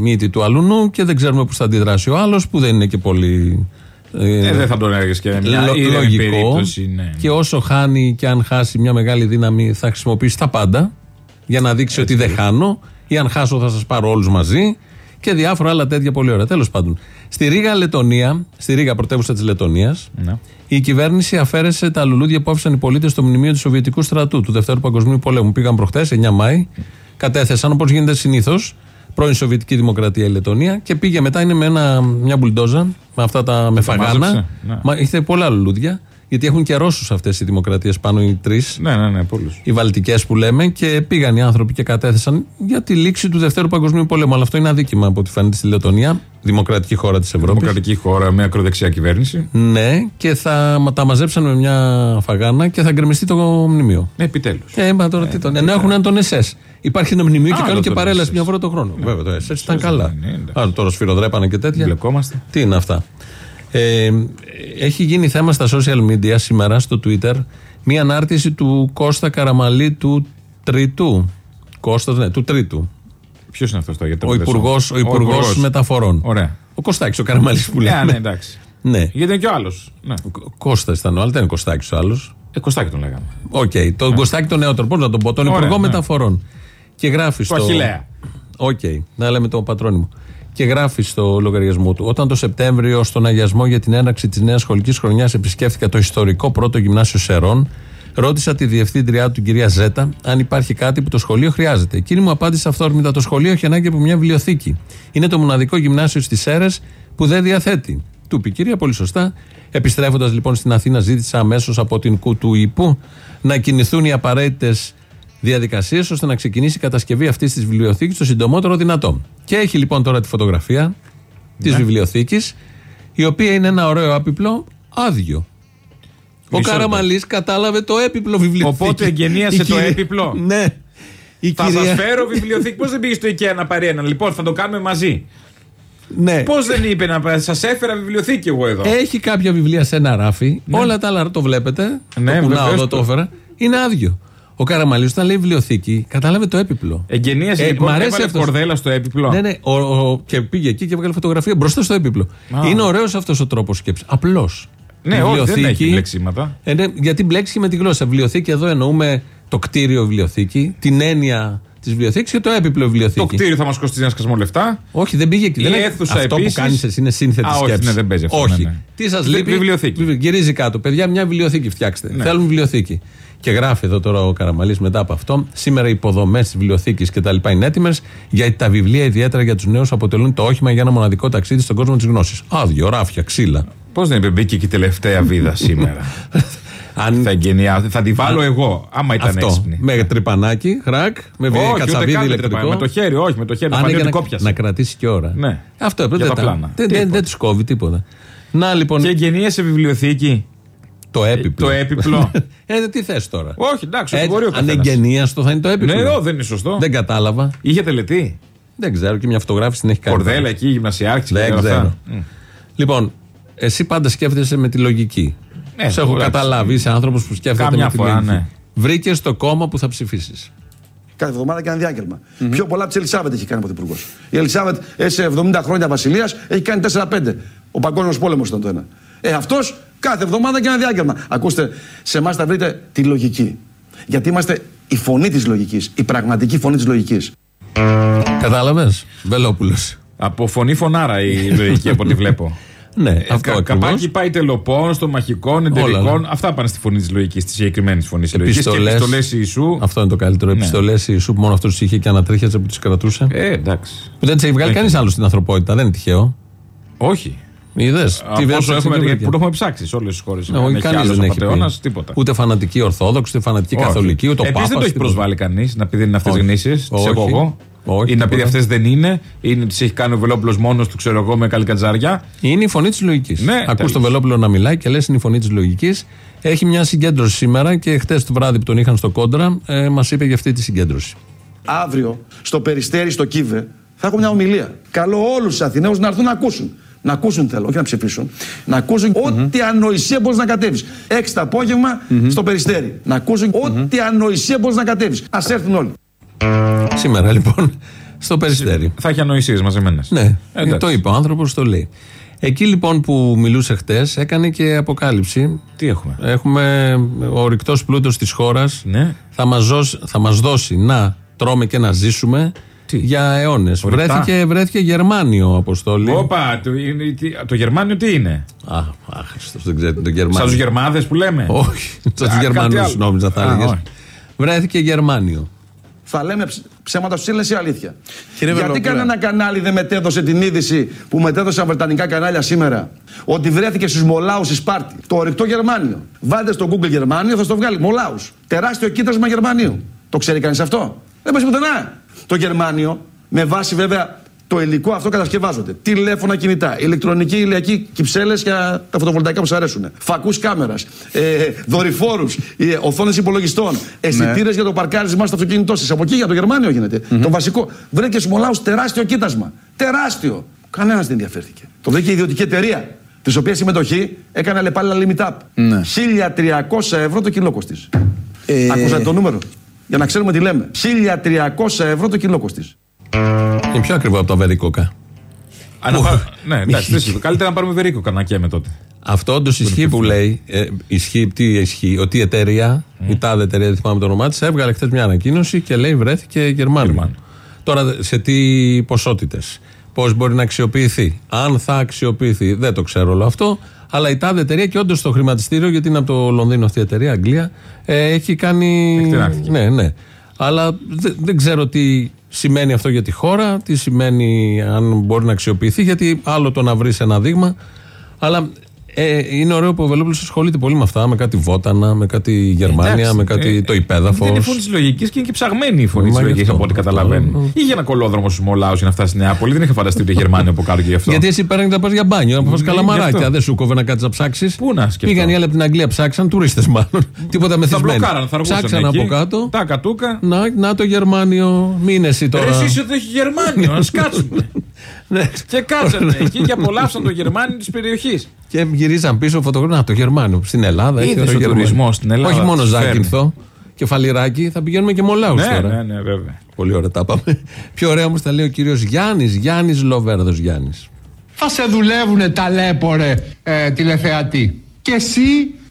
μύτη του αλουνού και δεν ξέρουμε πώς θα αντιδράσει ο άλλος που δεν είναι και πολύ Ε, δεν θα τον έλεγε και μια Λο- ήρεμη λογικό. περίπτωση. Ναι. Και όσο χάνει και αν χάσει μια μεγάλη δύναμη, θα χρησιμοποιήσει τα πάντα για να δείξει ότι δεν χάνω. Ή αν χάσω, θα σας πάρω όλους μαζί. Και διάφορα άλλα τέτοια πολύ ωραία. Τέλος πάντων. Στη Ρήγα, Λετωνία, στη Ρήγα, πρωτεύουσα της Λετωνίας, Ναι. η κυβέρνηση αφαίρεσε τα λουλούδια που άφησαν οι πολίτες στο μνημείο του Σοβιετικού στρατού του Δευτέρου Παγκοσμίου Πολέμου. Πήγαν προχτές, 9 Μάη, κατέθεσαν όπως γίνεται συνήθως, πρώην Σοβιετική Δημοκρατία η Λετωνία και πήγε μετά είναι με ένα, μια μπουλντόζα με αυτά τα με τα φαγάνα. μάζεψε, ναι. Μα ήρθε πολλά λουλούδια, γιατί έχουν και Ρώσους αυτές οι δημοκρατίες πάνω οι τρεις. Ναι, ναι, ναι, πολλούς. Οι βαλτικές που λέμε και πήγαν οι άνθρωποι και κατέθεσαν για τη λήξη του Δευτέρου Παγκοσμίου Πολέμου. Αλλά αυτό είναι αδίκημα από ό,τι φαίνεται στη Λετωνία, δημοκρατική χώρα της Ευρώπης. Δημοκρατική χώρα με ακροδεξιά κυβέρνηση. Ναι, και θα μα- τα μαζέψαν με μια φαγάνα και θα γκρεμιστεί το μνημείο. Επιτέλους. Ε, μα τώρα τι τον. Ενώ έχουν έναν τον SS. Υπάρχει ένα μνημείο και Άλλο κάνουν και τον παρέλαση SS. μια φορά το χρόνο. Βέβαια το SS ήταν καλά. ναι, εντάξει. Άρα τώρα σφυροδρέπανε και τέτοια. Μπλεκόμαστε. Τι είναι αυτά. Ε, έχει γίνει θέμα στα social media σήμερα στο Twitter μια ανάρτηση του Κώστα Καραμαλή του Τρίτου. Κώστας, ναι, του Τρίτου. Ποιος είναι αυτός τώρα, γιατί Ο υπουργός ο υπουργός Μεταφορών. Ωραία. Ο Κωστάκης, ο Καραμαλής που Ναι, λέμε. ναι, εντάξει. Ναι. Γιατί είναι και ο άλλος. Ναι. Κώστας ήταν ο άλλος, δεν είναι Κωστάκης ο άλλος. Ε, Κωστάκι τον λέγαμε. Οκ, τον Κωστάκη τον νεότερο, πώς να τον πω, τον Ωραία, Υπουργό ναι. Μεταφορών. Και γράφει Το στο. Αχιλλέα. Οκ, να λέμε το πατρώνυμο. Και γράφει στο λογαριασμό του. Όταν το Σεπτέμβριο στον αγιασμό για την έναρξη της νέας σχολικής χρονιάς επισκέφθηκα το ιστορικό πρώτο γυμνάσιο Σερρών, ρώτησα τη διευθύντριά του, την κυρία Ζέτα, αν υπάρχει κάτι που το σχολείο χρειάζεται. Εκείνη μου απάντησε αυθόρμητα: Το σχολείο έχει ανάγκη από μια βιβλιοθήκη. Είναι το μοναδικό γυμνάσιο στις Σέρρες που δεν διαθέτει. Του είπε η κυρία, πολύ σωστά. Επιστρέφοντας λοιπόν στην Αθήνα, ζήτησα αμέσως από την ΚΟΥ του ΥΠΟΥ να κινηθούν οι απαραίτητες διαδικασίες ώστε να ξεκινήσει η κατασκευή αυτής της βιβλιοθήκης το συντομότερο δυνατό. Και έχει λοιπόν τώρα τη φωτογραφία της βιβλιοθήκης, η οποία είναι ένα ωραίο άπιπλο άδειο. Ο Μισό Καραμαλής κατάλαβε το έπιπλο βιβλιοθήκη. Οπότε εγκαινίασε Η το κυρία- έπιπλο. Ναι. Η Θα κυρία- σα φέρω βιβλιοθήκη. Πώς δεν πήγε στο IKEA να πάρει έναν; Λοιπόν, θα το κάνουμε μαζί. Ναι. Πώς δεν είπε να σας έφερα βιβλιοθήκη εγώ εδώ. Έχει κάποια βιβλία σε ένα ράφι. Όλα τα άλλα το βλέπετε. Ναι, το κουνάω βεβαίως εδώ το- το έφερα. Είναι άδειο. Ο Καραμαλής όταν λέει βιβλιοθήκη, κατάλαβε το έπιπλο. Εγκαινίασε Ε, λοιπόν, μ' αρέσει έβαλε αυτός. κορδέλα στο έπιπλο. Ναι, ναι. Ο, ο- και πήγε εκεί και έβγαλε φωτογραφία μπροστά στο έπιπλο. Α. Είναι ωραίος αυτός ο τρόπος σκέψης. Απλός. Ναι, όχι, δεν έχει μπλεξίματα. Ε, ναι, γιατί μπλέξει και με τη γλώσσα. Βιβλιοθήκη εδώ εννοούμε το κτίριο βιβλιοθήκη, την έννοια της βιβλιοθήκης και το έπιπλο βιβλιοθήκη. Το κτίριο θα μας κοστίζει ένα σκασμό λεφτά. Όχι, δεν πήγε εκεί. Η Δεν είναι- αίθουσα αυτό επίσης. που κάνεις εσύ είναι σύνθετη Α, όχι, σκέψη. ναι, δεν παίζει αυτό, Όχι. ναι, ναι. Τι σας Βι- λείπει; βιβλιοθήκη. Βιβλιο- Γυρίζει κάτω. Παιδιά, μια βιβλιοθήκη φτιάξτε. Ναι. Θέλουν βιβλιοθήκη. Και γράφει εδώ τώρα ο Καραμαλής μετά από αυτό. Σήμερα οι υποδομές της βιβλιοθήκης κτλ. είναι έτοιμες γιατί τα βιβλία, ιδιαίτερα για τους νέους, αποτελούν το όχημα για ένα μοναδικό ταξίδι στον κόσμο της γνώσης. Άδειο, ράφια, ξύλα. Πώς δεν είπε, μπήκε και η τελευταία βίδα σήμερα. Αν... θα εγκαινιάσει. Θα τη βάλω εγώ, άμα ήταν Αυτό. έξυπνη. Με τρυπανάκι, χρακ, με Όχι, ούτε κατσαβίδι καν με ηλεκτρικό. τρυπανάκι. Με το χέρι, όχι, με το χέρι. Να Αν φανεί είναι ότι να, κόπιασε. να κρατήσει και ώρα. Ναι. Αυτό έπρεπε. Για δεν τα τα- πλάνα. Δεν, δεν, Τίποτα. δεν τους κόβει τίποτα. Να λοιπόν. Και εγγενίασε βιβλιοθήκη. Το έπιπλο. Το έπιπλο. ε, τι θες τώρα. Όχι, εντάξει, Έτσι, μπορεί ο αν καθένας. εγγενίαστο θα είναι το έπιπλο. Ναι, εδώ δεν είναι σωστό. Δεν κατάλαβα. Είχε τελετή. Δεν ξέρω και μια φωτογράφηση την έχει κάνει. Κορδέλα εκεί, γυμνασιάρχη. Δεν και όλα ξέρω. αυτά. Μμ. Λοιπόν, εσύ πάντα σκέφτεσαι με τη λογική. Ε, Σε έχω εντάξει. καταλάβει. Είσαι άνθρωπος που σκέφτεται Κάμια με τη φορά, λογική. ναι. Βρήκες το κόμμα που θα ψηφίσεις. Κάθε εβδομάδα και ένα διάγγελμα. Πιο πολλά από τη Ελισάβετ έχει κάνει ο Πρωθυπουργός. Η Ελισάβετ σε 70 χρόνια βασιλείας έχει κάνει 4-5. Ο Παγκόσμιος Πόλεμος ήταν το ένα. Ε, αυτός κάθε εβδομάδα και ένα διάγγελμα. Ακούστε, σε εμάς θα βρείτε τη λογική. Γιατί είμαστε η φωνή της λογικής, η πραγματική φωνή της λογικής. Κατάλαβες; Βελόπουλος. Από φωνή φωνάρα η λογική από ό,τι βλέπω. Ναι, Ε, αυτό κα- ακριβώς. Καπάκι πάει τελοπών, στο μαχικών, εντελικών. ναι. Αυτά πάνε στη φωνή της λογικής, της συγκεκριμένης φωνής της λογικής. Και Επιστολές. επιστολές Ιησού. Αυτό είναι το καλύτερο. Ναι. Επιστολές Ιησού που μόνο αυτός τους είχε και ανατρίχιαζε που τι κρατούσε. Ε, εντάξει. Που δεν τις έχει βγάλει Δεν κανείς άλλος στην ανθρωπότητα. Δεν είναι τυχαίο. Όχι. Είδες. Από όσο έχουμε, που το έχουμε ψάξει σε όλες τις χώρες. Ναι, όχι, κανείς δεν έχει πει. τίποτα. Ούτε φανατική Ορθόδοξη, ούτε φανατική Όχι. Καθολική, ούτε ο Επίσης Πάπας, δεν το έχει τίποτα. προσβάλει κανείς να πει δεν είναι αυτές Όχι. γνήσιε. Τις Όχι. έχω εγώ. Όχι, Ή να πει τίποτα. αυτές δεν είναι. Ή να τις έχει κάνει ο Βελόπουλος μόνος του, ξέρω εγώ, με καλή κατζαριά. Είναι η φωνή της λογικής. Ναι, Ακούς τέλος. τον Βελόπουλο να μιλάει και λες είναι η φωνή της λογικής. Έχει μια συγκέντρωση σήμερα και χτες το βράδυ που τον είχαν στο κόντρα ε, μας είπε για αυτή τη συγκέντρωση. Αύριο στο Περιστέρι, στο Κίβε, θα έχω μια ομιλία. Καλώ όλους τους Αθηναίους να έρθουν να ακούσουν. Να ακούσουν θέλω, όχι να ψηφίσουν. Να ακούσουν ό,τι ανοησία μπορείς να κατέβεις. Έξι το απόγευμα στο Περιστέρι. Να ακούσουν ό,τι ανοησία μπορείς να κατέβεις. Α έρθουν όλοι. Σήμερα λοιπόν στο περιστέρι. Θα έχει ανοησίες μαζεμένε. Ναι, το είπε ο άνθρωπος, το λέει. Εκεί λοιπόν που μιλούσε χτες έκανε και αποκάλυψη. Τι έχουμε; Έχουμε ο ρηκτός πλούτος της χώρας. Ναι. Θα μας θα μας δώσει να τρώμε και να ζήσουμε για αιώνες. Ορυκτά. Βρέθηκε, βρέθηκε Γερμάνιο αποστόλη. Όπα, το, είναι- τι- το Γερμάνιο τι είναι; Α, άχρηστος, δεν ξέρετε το Γερμάνιο. Σαν τους Γερμάδες που λέμε. Όχι, σαν Α, του κάτι Γερμανούς άλλο. νόμιζα θα Α, έλεγες. όχι. Βρέθηκε Γερμάνιο. Θα λέμε ψ- ψέματα στους Έλληνες ή αλήθεια; Κύριε Γιατί Βελόπουλε. κανένα κανάλι δεν μετέδωσε την είδηση που μετέδωσαν βρετανικά κανάλια σήμερα; Ότι βρέθηκε στους Μολάους στη Σπάρτη. Το ορεικτό Γερμάνιο. Βάλτε στο Google Γερμάνιο, θα στο βγάλει. Μολάους. Τεράστιο κοίτασμα Γερμανίου. Το ξέρει κανείς αυτό; Δεν παίζει πουθενά. Το Γερμάνιο, με βάση βέβαια το υλικό αυτό κατασκευάζονται. Τηλέφωνα κινητά, ηλεκτρονική ηλιακή κυψέλες για τα φωτοβολταϊκά που σας αρέσουν. Φακούς κάμερας, ε, δορυφόρους, ε, οθόνες υπολογιστών, αισθητήρες για το παρκάρισμά στο αυτοκίνητό σας. Από εκεί για το Γερμάνιο γίνεται. Το βασικό. Βρέθηκε στου Μολάους τεράστιο κοίτασμα. Τεράστιο. Κανένας δεν ενδιαφέρθηκε. Το βρήκε η ιδιωτική εταιρεία. Της οποίας συμμετοχή έκανε αλλεπάλληλα limit up. 1300 ευρώ το κιλό κοστίζει. Ε, Ακούσατε το νούμερο; Για να ξέρουμε τι λέμε. 1300 ευρώ το κιλό κοστίζει. Είναι πιο ακριβό από το Αβερικόκα. Α, να πάρω- Ναι, εντάξει, δεν συμφωνώ. Καλύτερα να πάρουμε βερίκο κανένα με τότε. Αυτό όντως ισχύει που λέει. Ε, ισχύει, τι ισχύει, ότι η εταιρεία, η τάδε εταιρεία, δεν θυμάμαι το όνομά της, έβγαλε χθες μια ανακοίνωση και λέει βρέθηκε Γερμάνιο. Τώρα σε τι ποσότητες, πώς μπορεί να αξιοποιηθεί, αν θα αξιοποιηθεί, δεν το ξέρω όλο αυτό. Αλλά η τάδε εταιρεία και όντως το χρηματιστήριο, γιατί είναι από το Λονδίνο αυτή η εταιρεία, Αγγλία, ε, έχει κάνει. Εκτινάχθηκε. Ναι, ναι. Αλλά δεν, δεν ξέρω τι σημαίνει αυτό για τη χώρα, τι σημαίνει αν μπορεί να αξιοποιηθεί, γιατί άλλο το να βρεις ένα δείγμα. Αλλά ε, είναι ωραίο που ο Βελόπουλο ασχολείται πολύ με αυτά, με κάτι βότανα, με κάτι Γερμανία, Εντάξει, με κάτι ε, το υπέδαφος. Δεν είναι η φωνή της λογικής και είναι και ψαγμένη η φωνή Μα τη γι' λογικής αυτό. από ό,τι καταλαβαίνω. Είχε ένα κολόδρομο στους Μολάους για να φτάσει στη Νεάπολη. Δεν είχε φανταστεί ούτε Γερμανία από κάτω και γι' αυτό. Γιατί εσύ πέρανε να πας για μπάνιο, να πας Ναι, γι' καλαμαράκια. αυτό. Δεν σου κόβε να κάτσεις να ψάξεις. Πού να σκεφτώ. Πήγαν οι άλλοι από την Αγγλία, ψάξαν, τουρίστες μάλλον. Τίποτα Θα μεθυσμένοι. μπλοκάραν, θα αργούσαν Ψάξαν εκεί. από κάτω. Τα κατούκα. Να, να το Γερμάνιο. Μην εσύ τώρα. Ρε, Εσεί ότι έχει Γερμάνιο, να κάτσουμε. Ναι. και κάτσανε εκεί και απολαύσαν το Γερμάνιο της περιοχής. Και γυρίζαν πίσω φωτογραφία. Να το Γερμάνιο. Στην Ελλάδα. έχει Είδες ωραίο ο Γερμάνιο. τουρισμός στην Ελλάδα Όχι μόνο τους φέρνει. Ζάκυνθο και Φαλιράκι, θα πηγαίνουμε και Μολάους Ναι, τώρα. ναι, ναι, βέβαια. Πολύ ωραία τα πάμε. Πιο ωραία όμως τα λέει ο κύριος Γιάννης, Γιάννης Λοβέρδος Γιάννης. Θα σε δουλεύουνε ταλέπορε ε, τηλεθεατή. Και εσύ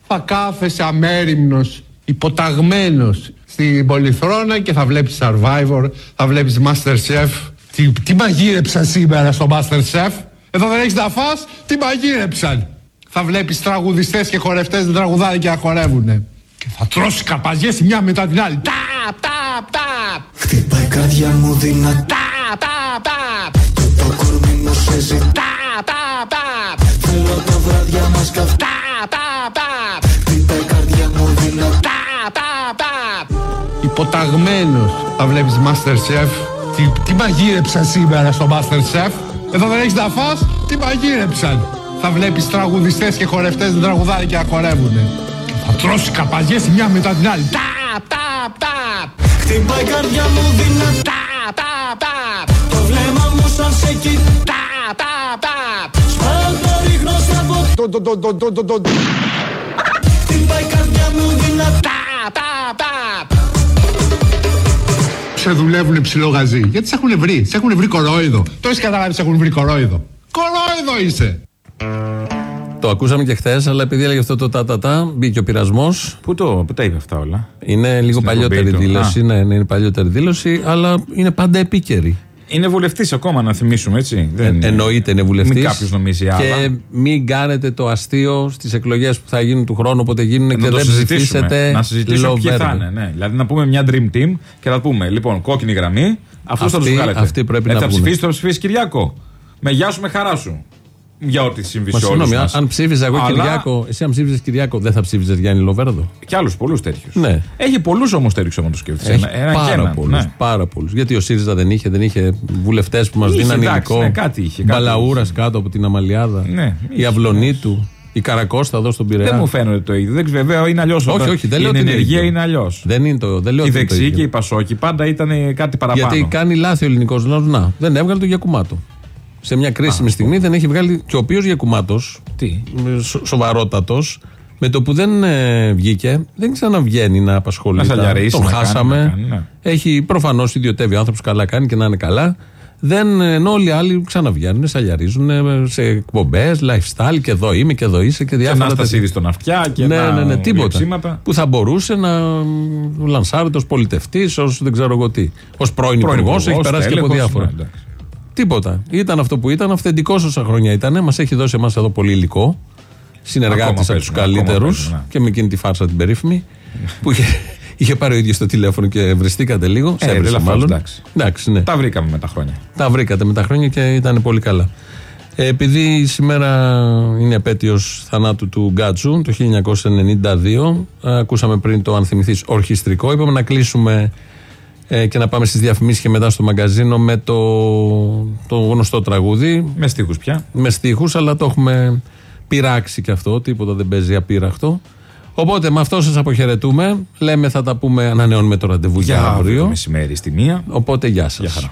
θα κάθεσαι αμέριμνος, υποταγμένος στην Πολυθρόνα και θα βλέπεις Survivor, θα βλέπεις Masterchef. Τι, τι μαγείρεψαν σήμερα στο Masterchef; Εδώ δεν έχεις να φας, τι μαγείρεψαν; Θα βλέπεις τραγουδιστές και χορευτές να τραγουδάνε και να χορεύουνε. Και θα τρώσει καρπαζιές η μια μετά την άλλη. Ταπ, ταπ, ταπ. Χτυπάει η καρδιά μου δυνατά Ταπ, ταπ, ταπ. Το κορμί μου σε ζητά Ταπ, ταπ, ταπ. Θέλω τα βράδια μας καυτά Ταπ, ταπ, ταπ. Χτυπάει η καρδιά μου δυνατά Ταπ, ταπ, ταπ. Υποταγμένος θα βλέπεις Masterchef. Τι, τι μαγείρεψαν σήμερα στο Masterchef. Εδώ δεν έχεις να φας, τι μαγείρεψαν. Θα βλέπεις τραγουδιστές και χορευτές να τραγουδάνε και να χορεύουνε. Και θα τρώσει καρπαζιές η μια μετά την άλλη. Ταπ, ταπ, ταπ. Χτυπάει η καρδιά μου δυνατά Ταπ, ταπ, ταπ. Το βλέμμα μου σαν σε κοιτά Ταπ, ταπ, ταπ. Σπάω το ρίχνω στα ποτά Χτυπάει η καρδιά μου δυνατά Ταπ, ταπ, ταπ. Σε δουλεύουνε ψιλογαζί. Γιατί σε έχουν βρει. Σε έχουν βρει κορόιδο. Το έχεις καταλάβει, σε έχουν βρει κορόιδο. Κορόιδο είσαι. Το ακούσαμε και χθες, αλλά επειδή έλεγε αυτό το τα-τα-τα, μπήκε ο πειρασμός. Πού, το, πού τα είπε αυτά όλα; Είναι λίγο Στην παλιότερη εκπομπή του. δήλωση. Α. Ναι, ναι, είναι παλιότερη δήλωση, αλλά είναι πάντα επίκαιρη. Είναι βουλευτής ακόμα, να θυμίσουμε έτσι. Δεν... Ε, εννοείται είναι βουλευτής. Μην κάποιος νομίζει άλλα. Και μην κάνετε το αστείο στις εκλογές που θα γίνουν του χρόνου, όποτε γίνουν Να και το δεν συζητήσουμε. ψηφίσετε. Να συζητήσουμε ποιοι Λοβέρδο. θα είναι. Ναι. Δηλαδή να πούμε μια dream team και να πούμε λοιπόν κόκκινη γραμμή, αφού θα τους Αυτοί- βγάλετε. αυτοί πρέπει ε, να θα πούνε. ψηφίσει, θα ψηφίσει Κυριάκο. Με γεια σου, με χαρά σου. Για ό,τι συμβεί Μα σε όλους συγγνώμη, αν- αν ψήφιζα εγώ Αλλά... Κυριάκο, εσύ αν ψήφιζες Κυριάκο, δεν θα ψήφιζες Γιάννη Λοβέρδο. Και άλλους πολλούς τέτοιους. Ναι. Έχει πολλούς όμως τέτοιους όμως το σκέφτεσαι. Έχει Ένα, ένα και πάρα έναν, πολλούς. ναι. Πάρα πολλούς. Γιατί ο ΣΥΡΙΖΑ δεν είχε, δεν είχε βουλευτές που μας Είχε, δίναν εντάξει, υλικό. ναι, κάτι είχε, κάτι Μπαλαούρας είχε. κάτω από την Αμαλιάδα. Ναι, η είχε, αυλωνή του. Η Καρακώστα εδώ στον Πειραιά. Δεν μου φαίνεται το ίδιο. Δεν ξέρω, βέβαια είναι αλλιώς. Όχι, όχι, δεν λέω Η ότι είναι ενεργεία ίδιο. είναι αλλιώς. Δεν είναι το. Δεν λέω Η ότι είναι το δεξί ίδιο. και η Πασόκη πάντα ήταν κάτι παραπάνω. Γιατί κάνει λάθη ο ελληνικός λαός. Να, δεν έβγαλε τον Γιακουμάτο. Σε μια κρίσιμη στιγμή δεν έχει βγάλει. Και ο οποίος Γιακουμάτο, Τι; σοβαρότατος, με το που δεν ε, βγήκε, δεν ξαναβγαίνει να απασχολεί. Να σαλιαρίσει, Τον να κάνει, χάσαμε. να κάνει, ναι. Έχει προφανώς ιδιωτεύει ο άνθρωπος, καλά κάνει και να είναι καλά. Δεν, ενώ όλοι οι άλλοι ξαναβγαίνουν, σαλιαρίζουν ε, σε εκπομπές, lifestyle και εδώ είμαι και εδώ είσαι και διάφορα. Και να τέτοια. στασίδι στον αυτιά και ναι, να ναι, ναι, τίποτα. γλυψίματα. Που θα μπορούσε να λανσάρεται ως πολιτευτής, ως δεν ξέρω εγώ τι. Ω πρώην Πρώην υπουργός, έχει υπουργός, περάσει και από τέλεχος, διάφορα. ναι, εντάξει. Τίποτα. Ήταν αυτό που ήταν, αυθεντικός όσα χρόνια ήταν. Μας έχει δώσει εμάς εδώ πολύ υλικό. Συνεργάτης Ακόμα από τους παίζουν, ακόμα καλύτερους παίζουν, ναι. και με εκείνη τη φάρσα την περίφημη. που είχε, είχε πάρει ο ίδιος το τηλέφωνο και βριστήκατε λίγο. Ε, σε έβρισε ελαφρώς, μάλλον. εντάξει. εντάξει ναι. Τα βρήκαμε με τα χρόνια. Τα βρήκατε με τα χρόνια και ήταν πολύ καλά. Ε, επειδή σήμερα είναι επέτειος θανάτου του Γκάτσου το 1992, ε, ακούσαμε πριν το αν θυμηθείς ορχιστρικό, είπαμε να κλείσουμε ε, και να πάμε στις διαφημίσεις και μετά στο μαγκαζίνο με το, το γνωστό τραγούδι. Με στίχους πια. Με στίχους, αλλά το έχουμε πειράξει και αυτό, τίποτα δεν παίζει απείραχτο. Οπότε με αυτό σας αποχαιρετούμε. Λέμε θα τα πούμε, ανανεώνουμε το ραντεβού για, Για αύριο το αύριο. μεσημέρι στη μία. Οπότε γεια σας.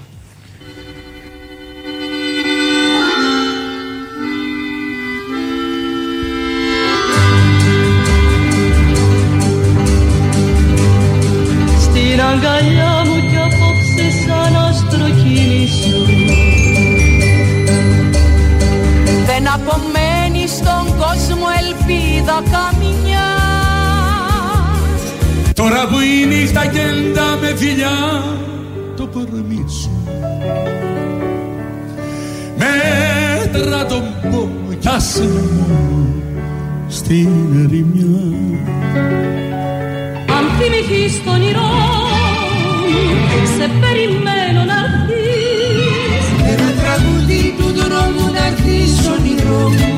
Πόνο κι άσε με μόνο στην ερημιά. Αν θυμηθείς το όνειρό μου Σε περιμένω να έρθεις. Ένα τραγούδι του δρόμου να έρθεις όνειρό μου.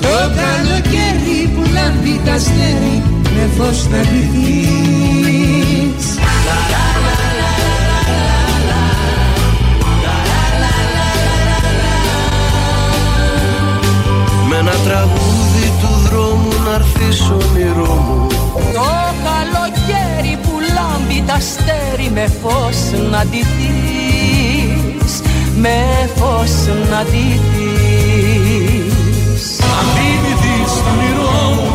Το καλοκαίρι που λάμπει τα αστέρι με φως να ντυθείς ένα τραγούδι του δρόμου να έρθεις όνειρό μου. Το καλοκαίρι που λάμπει τα αστέρι με φως να ντυθείς Με φως να ντυθείς Αν θυμηθείς το όνειρό μου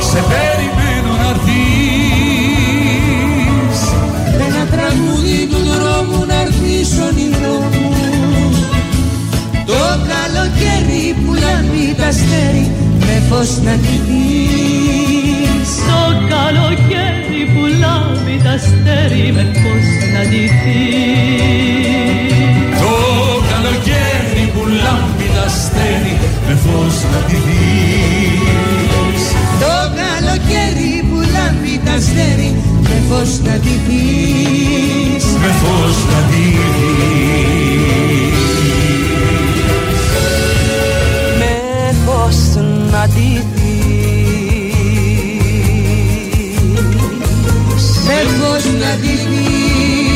σε περιμένω να έρθεις. Ένα τραγούδι του δρόμου να έρθεις όνειρό καλοκαίρι που λάμπει τα αστέρι με φως να ντυθείς Το καλοκαίρι που λάμπει τα αστέρι με φως να ντυθείς Το καλοκαίρι που λάμπει τα αστέρι με φως να ντυθείς Το καλοκαίρι που λάμπει τα αστέρι με φως να ντυθείς με φως να ντυθείς να ντυθείς Με φως να ντυθείς